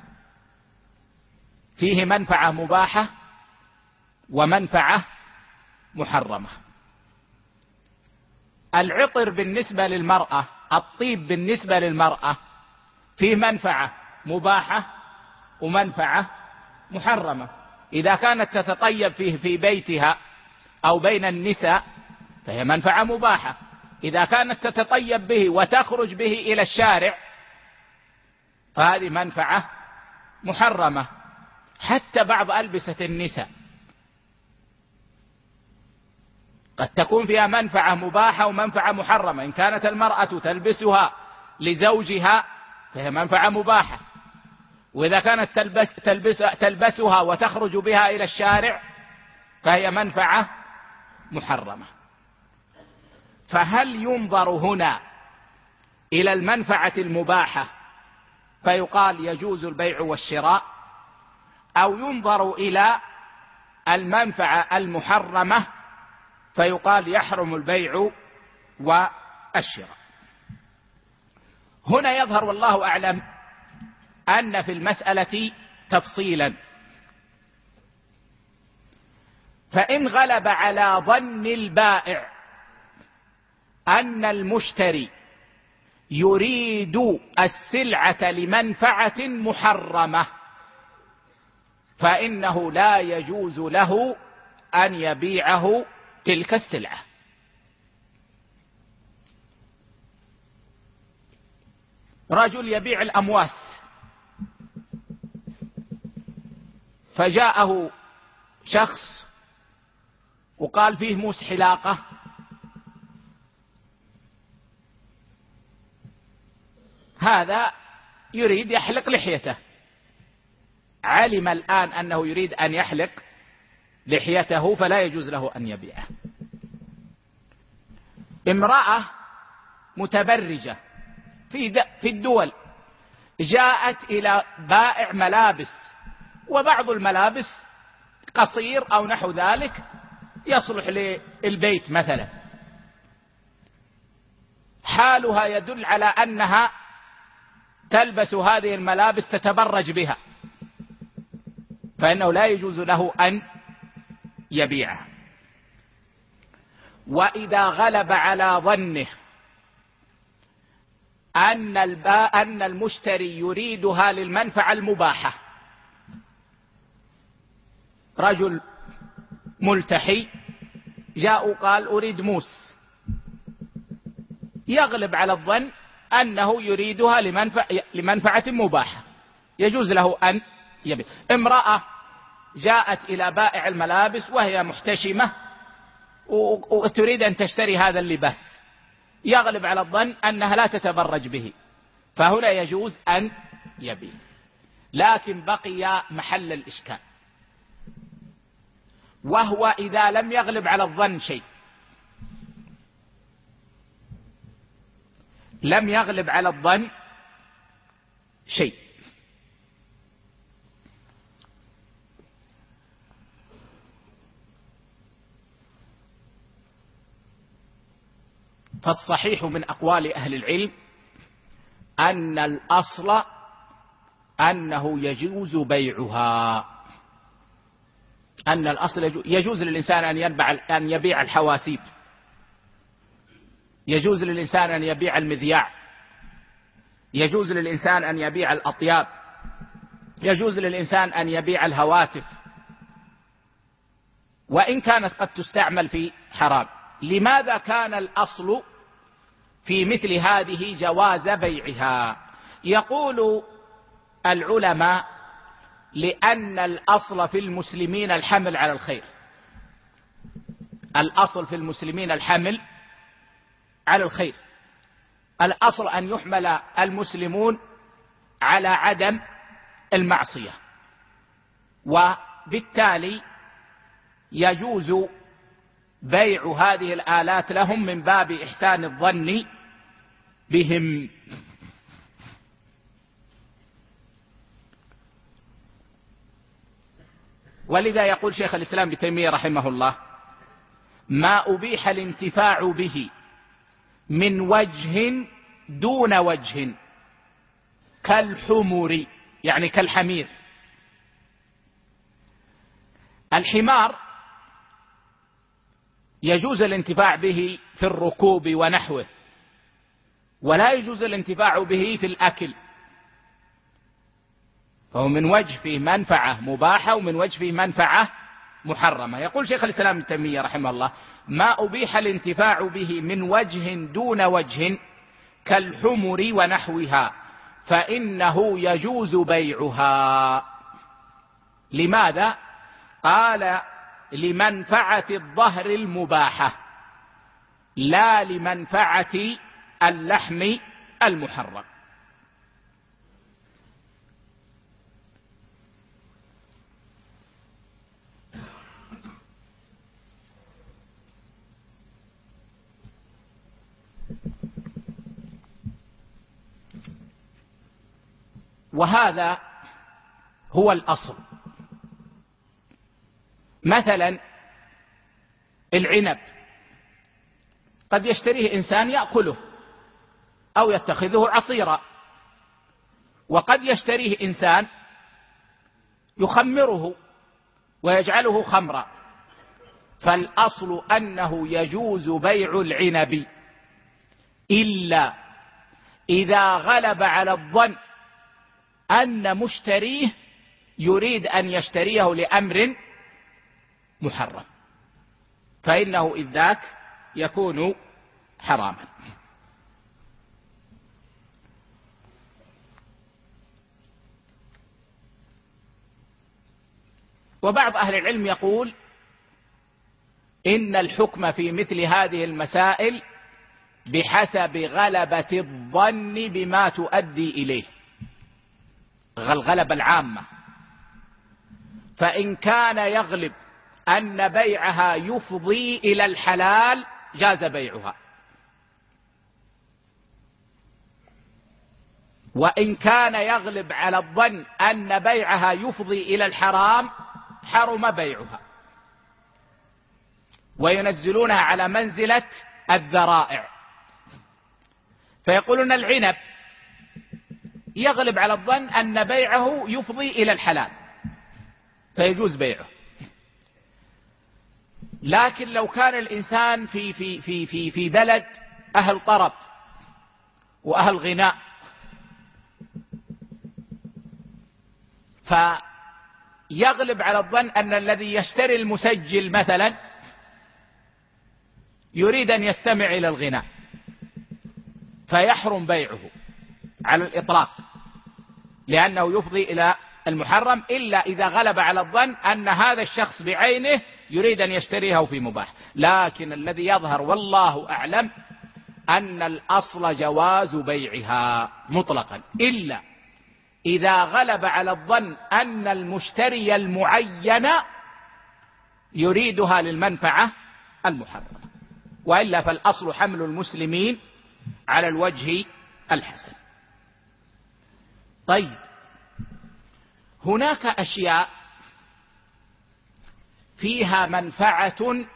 فيه منفعة مباحة ومنفعة محرمة. العطر بالنسبة للمرأة الطيب بالنسبة للمرأة فيه منفعة مباحة ومنفعة محرمة. إذا كانت تتطيب فيه في بيتها أو بين النساء فهي منفعة مباحة. إذا كانت تتطيب به وتخرج به إلى الشارع فهذه منفعة محرمة حتى بعض ألبسة النساء. قد تكون فيها منفعة مباحة ومنفعة محرمة. إن كانت المرأة تلبسها لزوجها فهي منفعة مباحة. وإذا كانت تلبس تلبس تلبسها وتخرج بها إلى الشارع فهي منفعة محرمة. فهل ينظر هنا إلى المنفعة المباحة فيقال يجوز البيع والشراء أو ينظر إلى المنفعة المحرمة فيقال يحرم البيع والشراء. هنا يظهر والله أعلم أن في المسألة تفصيلا. فإن غلب على ظن البائع أن المشتري يريد السلعة لمنفعة محرمة فإنه لا يجوز له أن يبيعه تلك السلعة. رجل يبيع الأمواس فجاءه شخص وقال فيه موس حلاقة هذا يريد يحلق لحيته. علم الآن أنه يريد أن يحلق لحيته فلا يجوز له أن يبيعه. امرأة متبرجة في في الدول جاءت إلى بائع ملابس وبعض الملابس قصير أو نحو ذلك يصلح للبيت مثلا. حالها يدل على أنها تلبس هذه الملابس تتبرج بها. فإنه لا يجوز له أن يبيعه وإذا غلب على ظنه أن أن المشتري يريدها للمنفعة المباحة. رجل ملتحي جاء قال أريد موس. يغلب على الظن أنه يريدها لمنفع لمنفعة مباحة. يجوز له أن يبيع. امرأة جاءت إلى بائع الملابس وهي محتشمة وتريد أن تشتري هذا اللباس. يغلب على الظن أنها لا تتبرج به. فهنا يجوز أن يبيع. لكن بقي محل الإشكال. وهو إذا لم يغلب على الظن شيء. لم يغلب على الظن شيء. فالصحيح من أقوال أهل العلم أن الأصل أنه يجوز بيعها. أن الأصل يجوز للإنسان أن, ينبع أن يبيع الحواسيب. يجوز للإنسان أن يبيع المذياع. يجوز للإنسان أن يبيع الأطياب. يجوز للإنسان أن يبيع الهواتف. وإن كانت قد تستعمل في حرام. لماذا كان الأصل في مثل هذه جواز بيعها؟ يقول العلماء لأن الأصل في المسلمين الحمل على الخير. الأصل في المسلمين الحمل على الخير. الأصل أن يحمل المسلمون على عدم المعصية. وبالتالي يجوز بيع هذه الآلات لهم من باب إحسان الظن بهم. ولذا يقول شيخ الإسلام ابن تيمية رحمه الله ما أبيح الانتفاع به من وجه دون وجه كالحمر يعني كالحمير. الحمار يجوز الانتفاع به في الركوب ونحوه ولا يجوز الانتفاع به في الأكل. فهو من وجه فيه منفعة مباحة ومن وجه فيه منفعة محرمة. يقول شيخ الإسلام ابن تيمية رحمه الله ما أبيح الانتفاع به من وجه دون وجه كالحمر ونحوها فإنه يجوز بيعها. لماذا؟ قال لمنفعة الظهر المباحة لا لمنفعة اللحم المحرم. وهذا هو الأصل. مثلا العنب. قد يشتريه إنسان يأكله أو يتخذه عصيرا. وقد يشتريه إنسان يخمره ويجعله خمرا. فالأصل أنه يجوز بيع العنب إلا إذا غلب على الظن أن مشتريه يريد أن يشتريه لأمر محرم. فإنه إذ ذاك يكون حراما. وبعض أهل العلم يقول إن الحكم في مثل هذه المسائل بحسب غلبة الظن بما تؤدي إليه. الغلبة العامة فإن كان يغلب أن بيعها يفضي إلى الحلال جاز بيعها. وإن كان يغلب على الظن أن بيعها يفضي إلى الحرام حرم بيعها. وينزلونها على منزلة الذرائع. فيقولون العنب يغلب على الظن أن بيعه يفضي إلى الحلال. فيجوز بيعه. لكن لو كان الإنسان في في في في في بلد أهل طرب وأهل غناء فيغلب على الظن أن الذي يشتري المسجل مثلا يريد أن يستمع إلى الغناء فيحرم بيعه على الإطلاق. لأنه يفضي إلى المحرم إلا إذا غلب على الظن أن هذا الشخص بعينه يريد أن يشتريه في مباح. لكن الذي يظهر والله أعلم أن الأصل جواز بيعها مطلقا. إلا إذا غلب على الظن أن المشتري المعين يريدها للمنفعة المحرمة. وإلا فالأصل حمل المسلمين على الوجه الحسن. طيب. هناك أشياء فيها منفعة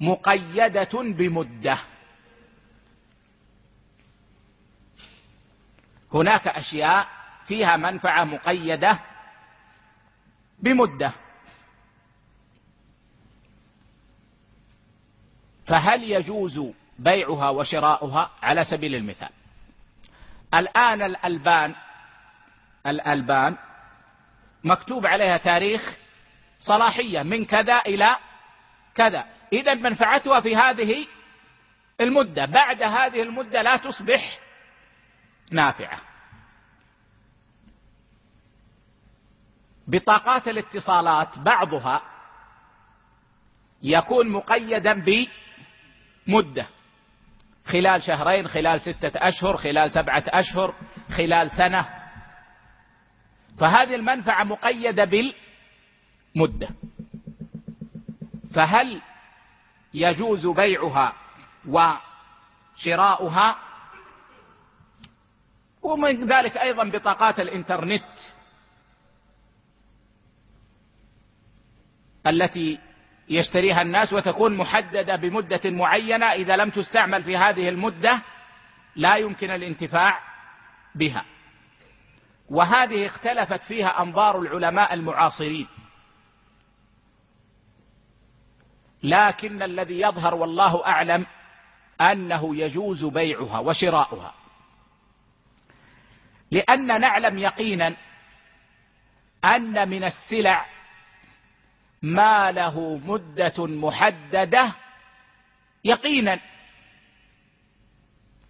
مقيدة بمدة. هناك أشياء فيها منفعة مقيدة بمدة. فهل يجوز بيعها وشراؤها؟ على سبيل المثال. الآن الألبان الألبان مكتوب عليها تاريخ صلاحية من كذا إلى كذا. إذا منفعتها في هذه المدة. بعد هذه المدة لا تصبح نافعة. بطاقات الاتصالات بعضها يكون مقيدا بمدة. خلال شهرين خلال ستة أشهر خلال سبعة أشهر خلال سنة. فهذه المنفعة مقيدة بالمدة. فهل يجوز بيعها وشراؤها؟ ومن ذلك أيضا بطاقات الإنترنت التي يشتريها الناس وتكون محددة بمدة معينة إذا لم تستعمل في هذه المدة لا يمكن الانتفاع بها. وهذه اختلفت فيها أنظار العلماء المعاصرين. لكن الذي يظهر والله أعلم أنه يجوز بيعها وشراؤها. لأن نعلم يقينا أن من السلع ما له مدة محددة يقينا.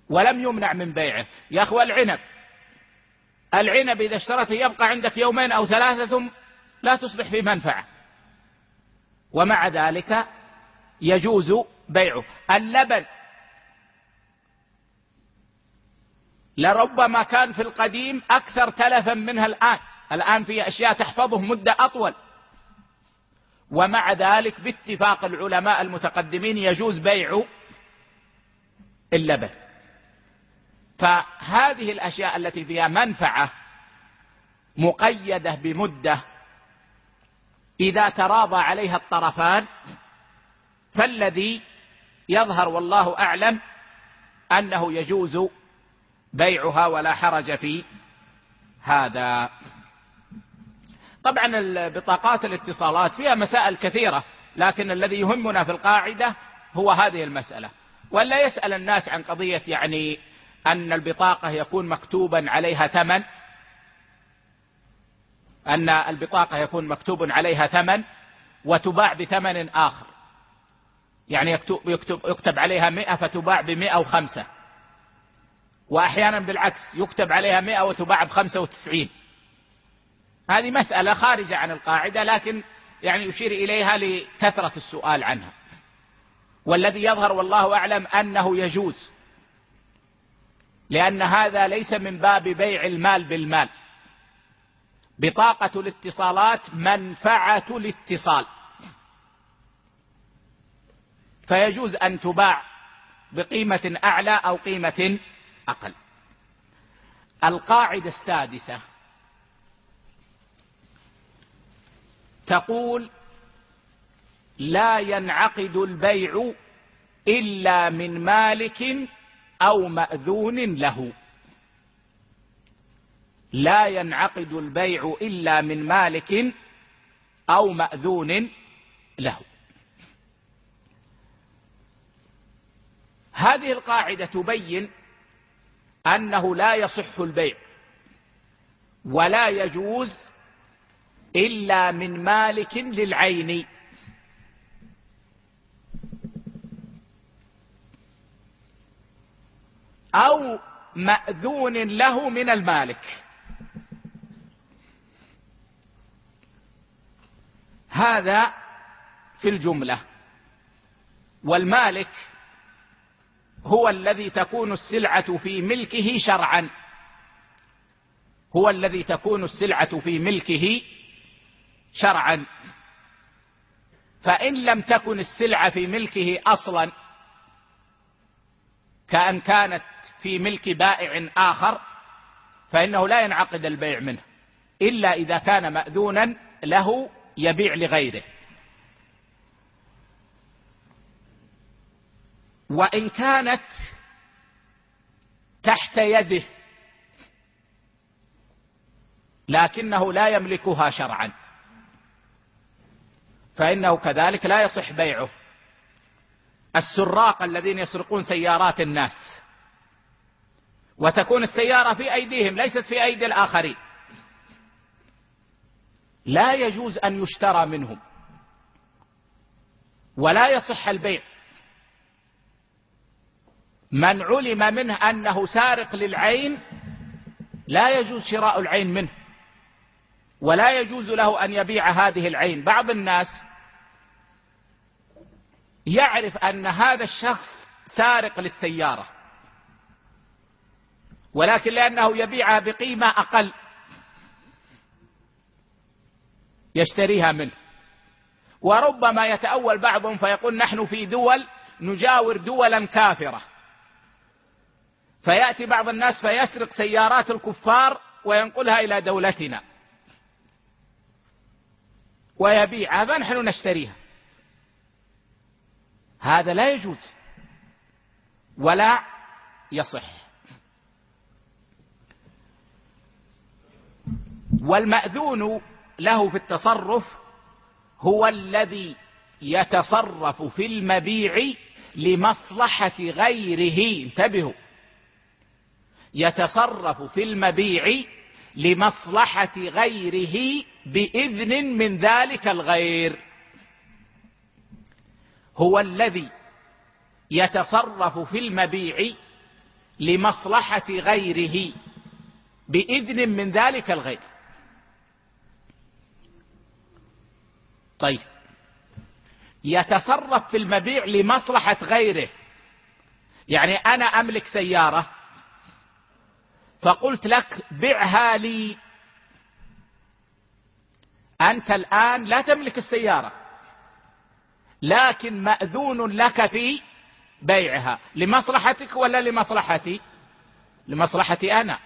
ولم يمنع من بيعه. يا أخوة العنب. العنب إذا اشترته يبقى عندك يومين أو ثلاثة ثم لا تصبح في منفعة. ومع ذلك يجوز بيعه. اللبن. لربما كان في القديم أكثر تلفا منها الآن. الآن في أشياء تحفظه مدة أطول. ومع ذلك باتفاق العلماء المتقدمين يجوز بيع اللبن. فهذه الأشياء التي فيها منفعة مقيدة بمدة إذا تراضى عليها الطرفان فالذي يظهر والله أعلم أنه يجوز بيعها ولا حرج في هذا. طبعا بطاقات الاتصالات فيها مسائل كثيرة لكن الذي يهمنا في القاعدة هو هذه المسألة. ولا يسأل الناس عن قضية يعني أن البطاقة يكون مكتوبا عليها ثمن؟ أن البطاقة يكون مكتوب عليها ثمن وتباع بثمن آخر. يعني يكتب, يكتب, يكتب عليها مئة فتباع بمئة وخمسة. وأحيانا بالعكس يكتب عليها مئة وتباع بخمسة وتسعين. هذه مسألة خارجة عن القاعدة لكن يعني يشير إليها لكثرة السؤال عنها. والذي يظهر والله أعلم أنه يجوز لأن هذا ليس من باب بيع المال بالمال. بطاقة الاتصالات منفعة الاتصال. فيجوز أن تباع بقيمة أعلى أو قيمة أقل. القاعدة السادسة تقول لا ينعقد البيع إلا من مالك أو مأذون له. لا ينعقد البيع إلا من مالك أو مأذون له. هذه القاعدة تبين أنه لا يصح البيع ولا يجوز إلا من مالك للعين. أو مأذون له من المالك. هذا في الجملة. والمالك هو الذي تكون السلعة في ملكه شرعا. هو الذي تكون السلعة في ملكه شرعا. فإن لم تكن السلعة في ملكه أصلا كأن كانت في ملك بائع آخر فإنه لا ينعقد البيع منه إلا إذا كان مأذونا له يبيع لغيره. وإن كانت تحت يده لكنه لا يملكها شرعا. فإنه كذلك لا يصح بيعه. السراق الذين يسرقون سيارات الناس. وتكون السيارة في أيديهم ليست في أيدي الآخرين. لا يجوز أن يشترى منهم. ولا يصح البيع. من علم منه أنه سارق للعين لا يجوز شراء العين منه. ولا يجوز له أن يبيع هذه العين. بعض الناس يعرف أن هذا الشخص سارق للسيارة ولكن لأنه يبيعها بقيمة أقل يشتريها منه. وربما يتأول بعضهم فيقول نحن في دول نجاور دولا كافرة. فيأتي بعض الناس فيسرق سيارات الكفار وينقلها إلى دولتنا. ويبيعها فنحن نشتريها. هذا لا يجوز ولا يصح. والمأذون له في التصرف هو الذي يتصرف في المبيع لمصلحة غيره. انتبهوا. يتصرف في المبيع لمصلحة غيره بإذن من ذلك الغير. هو الذي يتصرف في المبيع لمصلحة غيره بإذن من ذلك الغير. طيب يتصرف في المبيع لمصلحة غيره. يعني أنا أملك سيارة فقلت لك بعها لي أنت الآن لا تملك السيارة لكن مأذون لك في بيعها لمصلحتك ولا لمصلحتي؟ لمصلحتي أنا.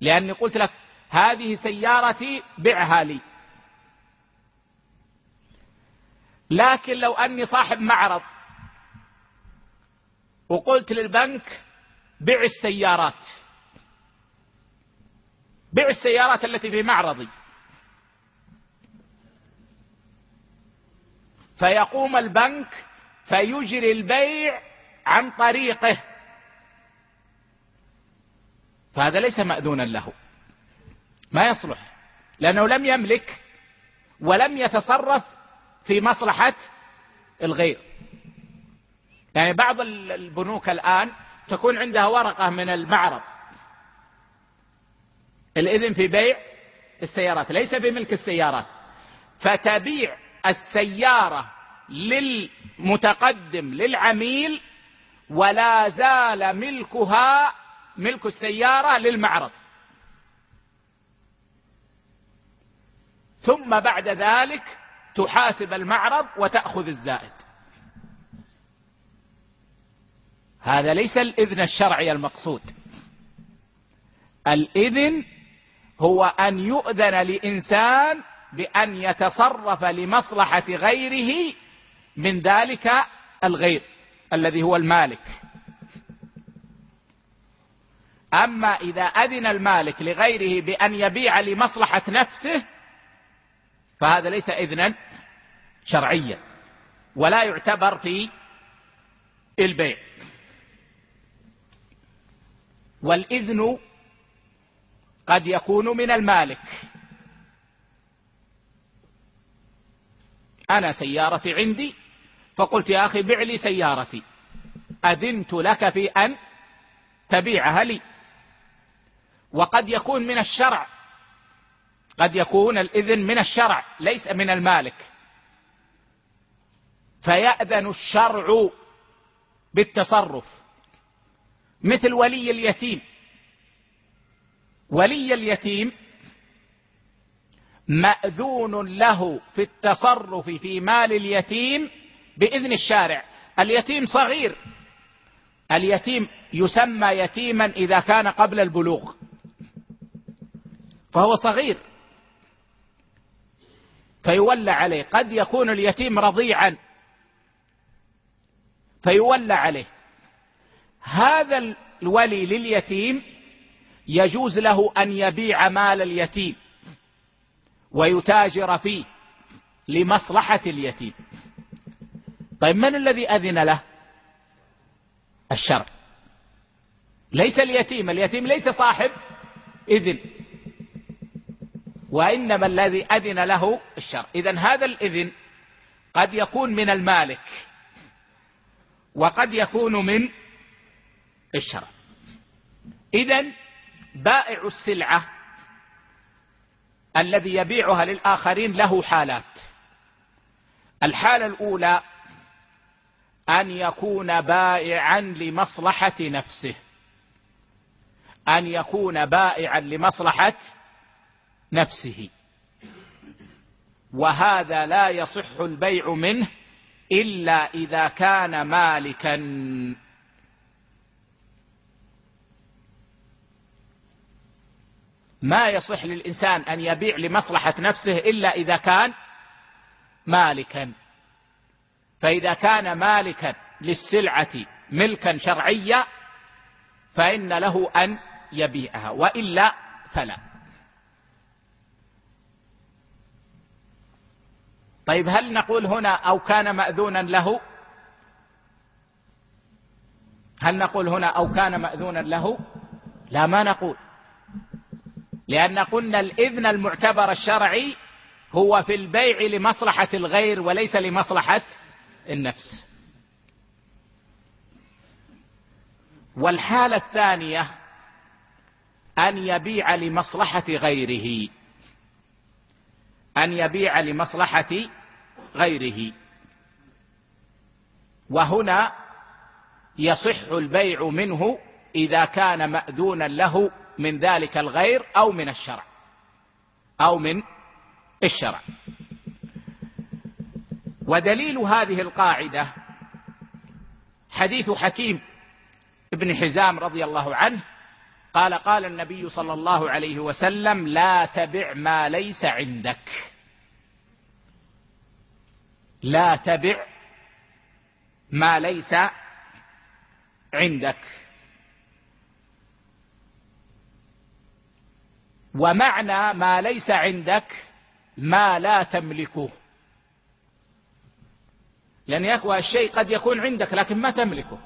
لأني قلت لك هذه سيارتي بعها لي. لكن لو أني صاحب معرض وقلت للبنك بع السيارات بع السيارات التي في معرضي. فيقوم البنك فيجري البيع عن طريقه. فهذا ليس مأذونا له. ما يصلح لأنه لم يملك ولم يتصرف في مصلحة الغير. يعني بعض البنوك الآن تكون عندها ورقة من المعرض. الإذن في بيع السيارات ليس في ملك السيارات. فتبيع السيارة للمتقدم للعميل ولا زال ملكها ملك السيارة للمعرض. ثم بعد ذلك تحاسب المعرض وتأخذ الزائد. هذا ليس الإذن الشرعي المقصود. الإذن هو أن يؤذن لإنسان بأن يتصرف لمصلحة غيره من ذلك الغير الذي هو المالك. أما إذا أذن المالك لغيره بأن يبيع لمصلحة نفسه فهذا ليس إذنا شرعيا ولا يعتبر في البيع. والإذن قد يكون من المالك. أنا سيارتي عندي؟ فقلت يا أخي بع لي سيارتي. أذنت لك في أن تبيعها لي. وقد يكون من الشرع. قد يكون الإذن من الشرع ليس من المالك. فيأذن الشرع بالتصرف. مثل ولي اليتيم. ولي اليتيم مأذون له في التصرف في مال اليتيم بإذن الشارع. اليتيم صغير. اليتيم يسمى يتيما إذا كان قبل البلوغ. فهو صغير. فيولى عليه. قد يكون اليتيم رضيعا. فيولى عليه. هذا الولي لليتيم يجوز له أن يبيع مال اليتيم. ويتاجر فيه لمصلحة اليتيم. طيب من الذي أذن له؟ الشرع ليس اليتيم اليتيم ليس صاحب إذن. وإنما الذي أذن له الشرع إذا هذا الإذن قد يكون من المالك وقد يكون من الشرع إذا بائع السلعة الذي يبيعها للآخرين له حالات. الحالة الأولى أن يكون بائعا لمصلحة نفسه. أن يكون بائعا لمصلحة نفسه. وهذا لا يصح البيع منه إلا إذا كان مالكا. ما يصح للإنسان أن يبيع لمصلحة نفسه إلا إذا كان مالكا. فإذا كان مالكا للسلعة ملكا شرعيا فإن له أن يبيعها وإلا فلا. طيب هل نقول هنا أو كان مأذونا له؟ هل نقول هنا أو كان مأذونا له؟ لا ما نقول. لأن قلنا الإذن المعتبر الشرعي هو في البيع لمصلحة الغير وليس لمصلحة النفس. والحالة الثانية أن يبيع لمصلحة غيره. أن يبيع لمصلحة غيره. وهنا يصح البيع منه إذا كان مأذونا له من ذلك الغير أو من الشرع أو من الشرع. ودليل هذه القاعدة حديث حكيم ابن حزام رضي الله عنه قال قال النبي صلى الله عليه وسلم لا تبع ما ليس عندك. لا تبع ما ليس عندك. ومعنى ما ليس عندك ما لا تملكه. لأن يا أخوة الشيء قد يكون عندك لكن ما تملكه.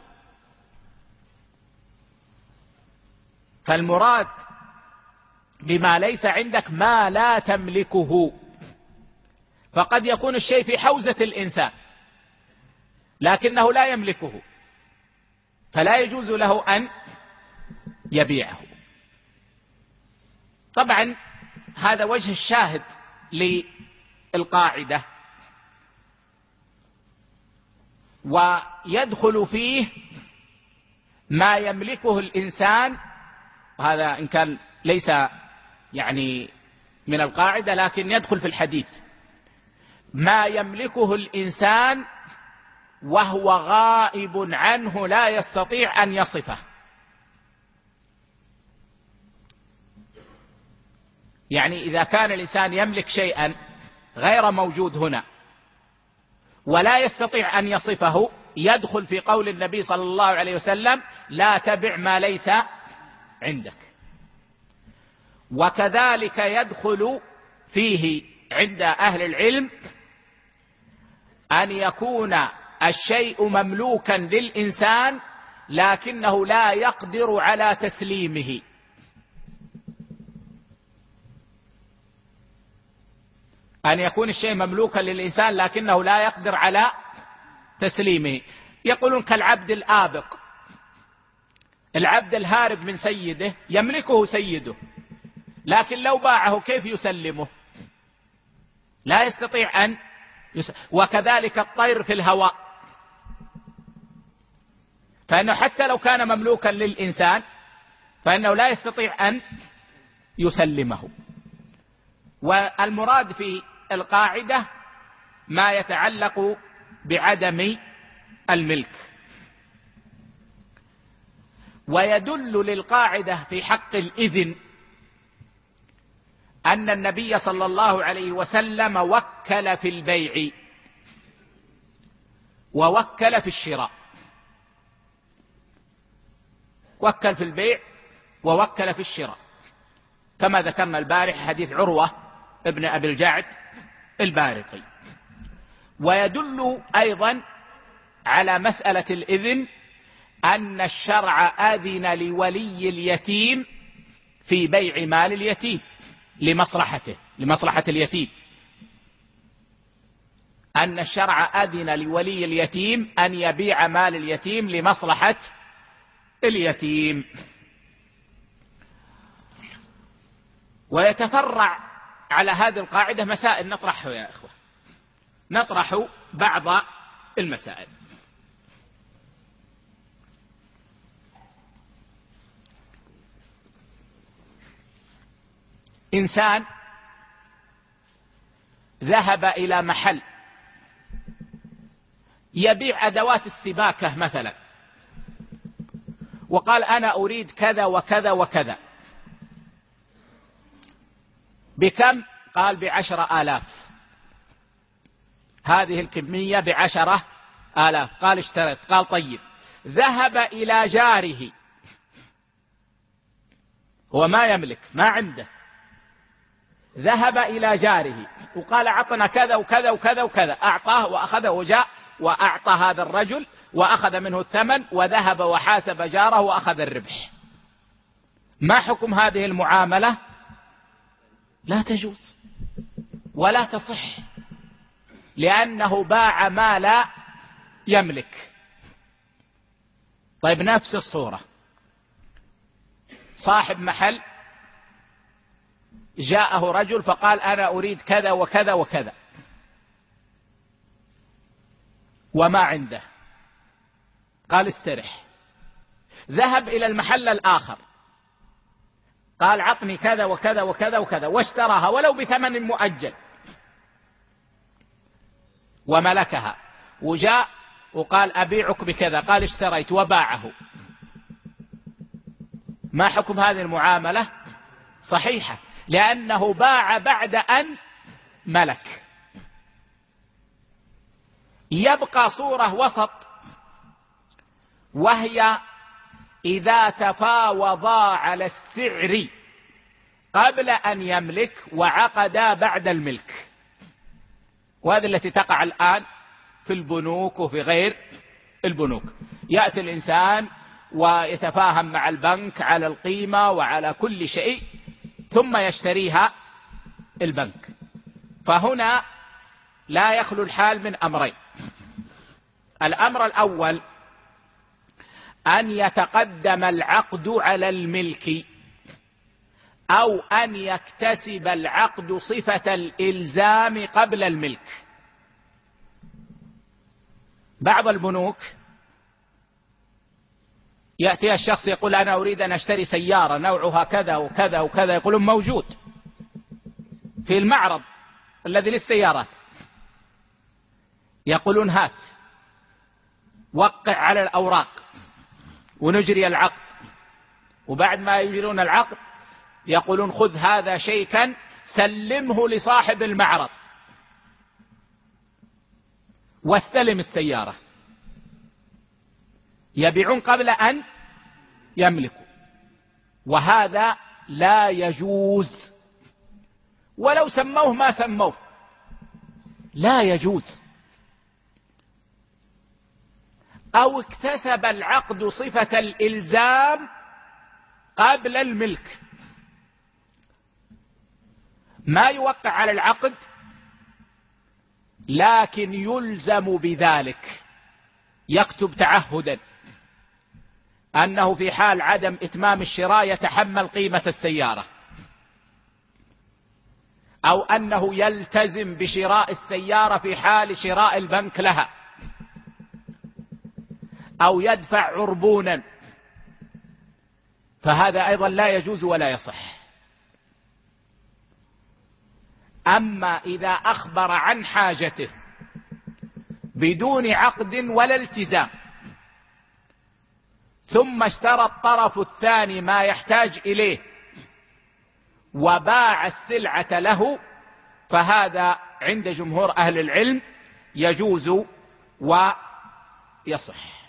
فالمراد بما ليس عندك ما لا تملكه. فقد يكون الشيء في حوزة الإنسان لكنه لا يملكه. فلا يجوز له أن يبيعه. طبعا هذا وجه الشاهد للقاعدة. ويدخل فيه ما يملكه الإنسان وهذا إن كان ليس يعني من القاعدة لكن يدخل في الحديث. ما يملكه الإنسان وهو غائب عنه لا يستطيع أن يصفه. يعني إذا كان الإنسان يملك شيئا غير موجود هنا ولا يستطيع أن يصفه يدخل في قول النبي صلى الله عليه وسلم لا تبع ما ليس عندك. وكذلك يدخل فيه عند أهل العلم أن يكون الشيء مملوكا للإنسان لكنه لا يقدر على تسليمه. أن يكون الشيء مملوكا للإنسان لكنه لا يقدر على تسليمه. يقولون كالعبد الآبق. العبد الهارب من سيده يملكه سيده لكن لو باعه كيف يسلمه؟ لا يستطيع أن وكذلك الطير في الهواء. فإنه حتى لو كان مملوكا للإنسان فإنه لا يستطيع أن يسلمه. والمراد في القاعدة ما يتعلق بعدم الملك. ويدل للقاعدة في حق الإذن أن النبي صلى الله عليه وسلم وكل في البيع ووكل في الشراء. وكل في البيع ووكل في الشراء. كما ذكرنا البارح حديث عروة ابن أبي الجعد البارقي. ويدل أيضا على مسألة الإذن أن الشرع أذن لولي اليتيم في بيع مال اليتيم لمصلحته لمصلحة اليتيم. أن الشرع أذن لولي اليتيم أن يبيع مال اليتيم لمصلحة اليتيم. ويتفرع على هذه القاعدة مسائل نطرحها يا إخوة. نطرح بعض المسائل. إنسان ذهب إلى محل يبيع أدوات السباكة مثلا وقال أنا أريد كذا وكذا وكذا. بكم؟ قال بعشرة آلاف. هذه الكمية بعشرة آلاف. قال اشتريت. قال طيب. ذهب إلى جاره. هو ما يملك ما عنده. ذهب إلى جاره. وقال أعطنا كذا وكذا وكذا وكذا. أعطاه وأخذه وجاء وأعطى هذا الرجل وأخذ منه الثمن وذهب وحاسب جاره وأخذ الربح. ما حكم هذه المعاملة؟ لا تجوز ولا تصح لأنه باع ما لا يملك. طيب نفس الصورة. صاحب محل جاءه رجل فقال أنا أريد كذا وكذا وكذا. وما عنده. قال استرح. ذهب إلى المحل الآخر. قال عطني كذا وكذا وكذا وكذا واشتراها ولو بثمن مؤجل. وملكها. وجاء وقال أبيعك بكذا قال اشتريت وباعه. ما حكم هذه المعاملة؟ صحيحة لأنه باع بعد أن ملك. يبقى صورة وسط وهي إذا تفاوضا على السعر قبل أن يملك وعقدا بعد الملك. وهذه التي تقع الآن في البنوك وفي غير البنوك. يأتي الإنسان ويتفاهم مع البنك على القيمة وعلى كل شيء ثم يشتريها البنك. فهنا لا يخلو الحال من أمرين. الأمر الأول أن يتقدم العقد على الملك أو أن يكتسب العقد صفة الإلزام قبل الملك. بعض البنوك يأتي الشخص يقول أنا أريد أن أشتري سيارة نوعها كذا وكذا وكذا يقولون موجود في المعرض الذي للسيارات. يقولون هات وقع على الأوراق. ونجري العقد. وبعد ما يجرون العقد يقولون خذ هذا شيكا سلمه لصاحب المعرض. واستلم السيارة. يبيعون قبل أن يملكوا. وهذا لا يجوز. ولو سموه ما سموه. لا يجوز. أو اكتسب العقد صفة الإلزام قبل الملك. ما يوقع على العقد؟ لكن يلزم بذلك. يكتب تعهدا. أنه في حال عدم إتمام الشراء يتحمل قيمة السيارة. أو أنه يلتزم بشراء السيارة في حال شراء البنك لها. أو يدفع عربونا. فهذا أيضا لا يجوز ولا يصح. أما إذا أخبر عن حاجته بدون عقد ولا التزام ثم اشترى الطرف الثاني ما يحتاج إليه وباع السلعة له فهذا عند جمهور أهل العلم يجوز ويصح.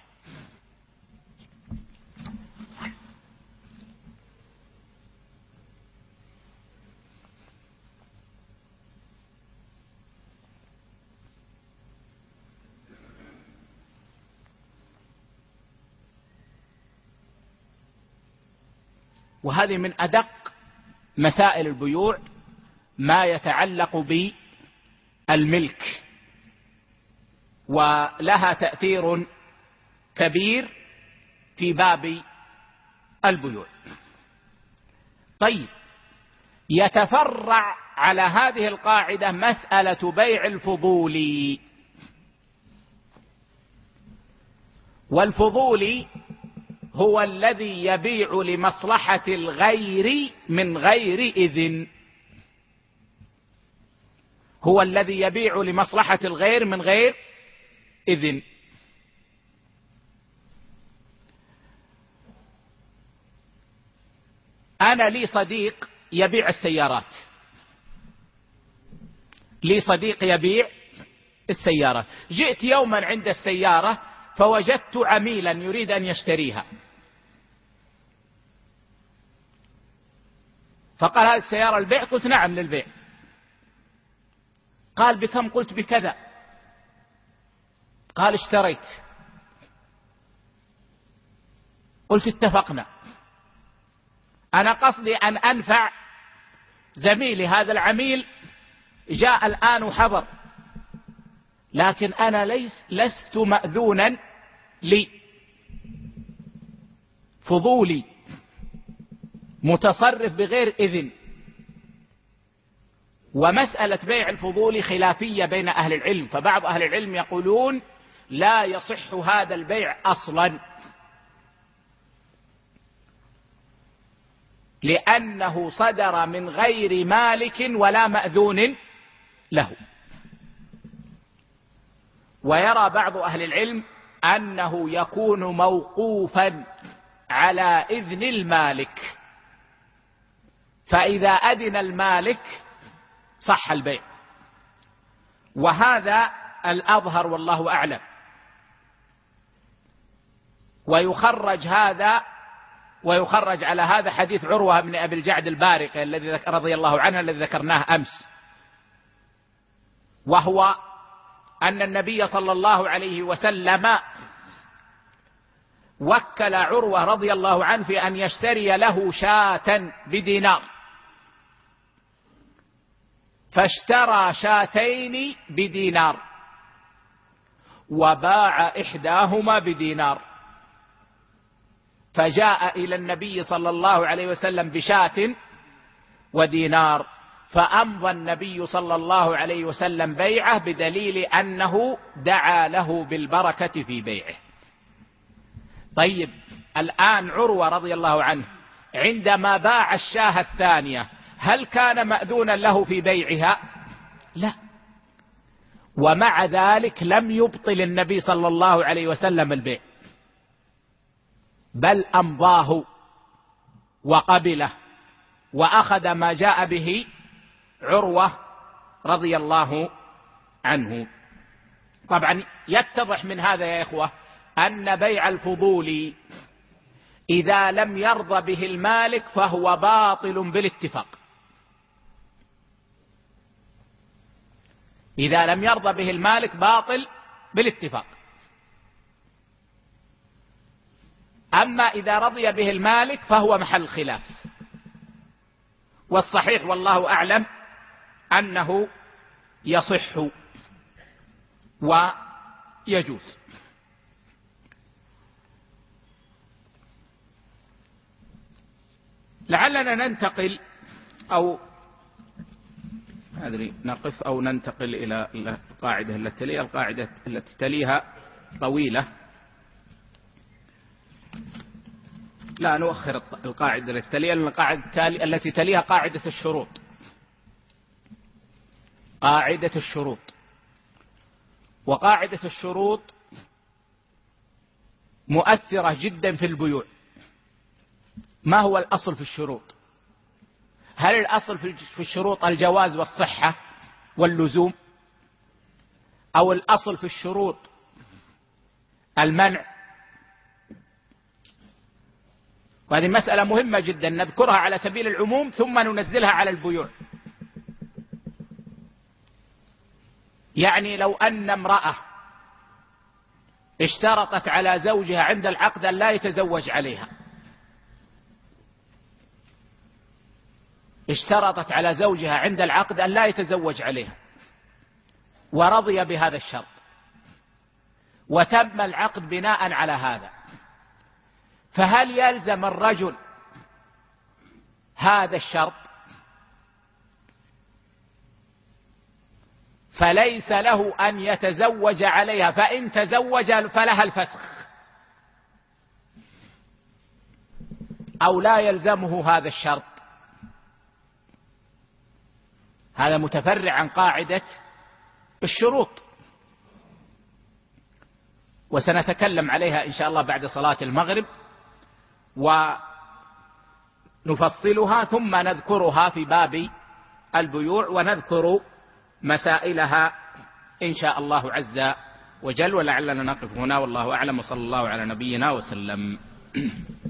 وهذه من أدق مسائل البيوع ما يتعلق بالملك ولها تأثير كبير في باب البيوع. طيب يتفرع على هذه القاعدة مسألة بيع الفضول. والفضول هو الذي يبيع لمصلحة الغير من غير إذن. هو الذي يبيع لمصلحة الغير من غير إذن. أنا لي صديق يبيع السيارات. لي صديق يبيع السيارات. جئت يوما عند السيارة فوجدت عميلا يريد أن يشتريها. فقال هذه السيارة البيع قلت نعم للبيع. قال بكم؟ قلت بكذا. قال اشتريت. قلت اتفقنا. أنا قصدي أن أنفع زميلي هذا العميل جاء الآن وحضر. لكن أنا ليس لست مأذونا لي. فضولي. متصرف بغير إذن. ومسألة بيع الفضول خلافية بين أهل العلم. فبعض أهل العلم يقولون لا يصح هذا البيع أصلا. لأنه صدر من غير مالك ولا مأذون له. ويرى بعض أهل العلم أنه يكون موقوفا على إذن المالك. فإذا أذن المالك صح البيع. وهذا الأظهر والله أعلم. ويخرج هذا ويخرج على هذا حديث عروة بن أبي الجعد البارقي الذي رضي الله عنه الذي ذكرناه أمس. وهو أن النبي صلى الله عليه وسلم وكل عروة رضي الله عنه في أن يشتري له شاة بدينار. فاشترى شاتين بدينار وباع إحداهما بدينار. فجاء إلى النبي صلى الله عليه وسلم بشاة ودينار. فأمضى النبي صلى الله عليه وسلم بيعه بدليل أنه دعا له بالبركة في بيعه. طيب الآن عروة رضي الله عنه عندما باع الشاة الثانية هل كان مأذونا له في بيعها؟ لا. ومع ذلك لم يبطل النبي صلى الله عليه وسلم البيع. بل أمضاه وقبله وأخذ ما جاء به عروة رضي الله عنه. طبعا يتضح من هذا يا إخوة أن بيع الفضول إذا لم يرضى به المالك فهو باطل بالاتفاق. إذا لم يرضى به المالك باطل بالاتفاق. أما إذا رضي به المالك فهو محل خلاف. والصحيح والله أعلم أنه يصح ويجوز. لعلنا ننتقل أو أدري نقف أو ننتقل إلى القاعدة التي تليها القاعدة التي تليها طويلة. لا نؤخر القاعدة التي تليها القاعدة التي تليها قاعدة الشروط. قاعدة الشروط. وقاعدة الشروط مؤثرة جدا في البيوع. ما هو الأصل في الشروط؟ هل الأصل في الشروط الجواز والصحة واللزوم؟ أو الأصل في الشروط المنع؟ وهذه مسألة مهمة جدا نذكرها على سبيل العموم ثم ننزلها على البيوع. يعني لو أن امرأة اشترطت على زوجها عند العقد لا يتزوج عليها. اشترطت على زوجها عند العقد أن لا يتزوج عليها ورضي بهذا الشرط وتم العقد بناء على هذا. فهل يلزم الرجل هذا الشرط؟ فليس له أن يتزوج عليها فإن تزوج فلها الفسخ. أو لا يلزمه هذا الشرط؟ هذا متفرع عن قاعدة الشروط. وسنتكلم عليها إن شاء الله بعد صلاة المغرب ونفصلها ثم نذكرها في باب البيوع ونذكر مسائلها إن شاء الله عز وجل. ولعلنا نقف هنا. والله أعلم. وصلى الله على نبينا وسلم. [CLEARS THROAT]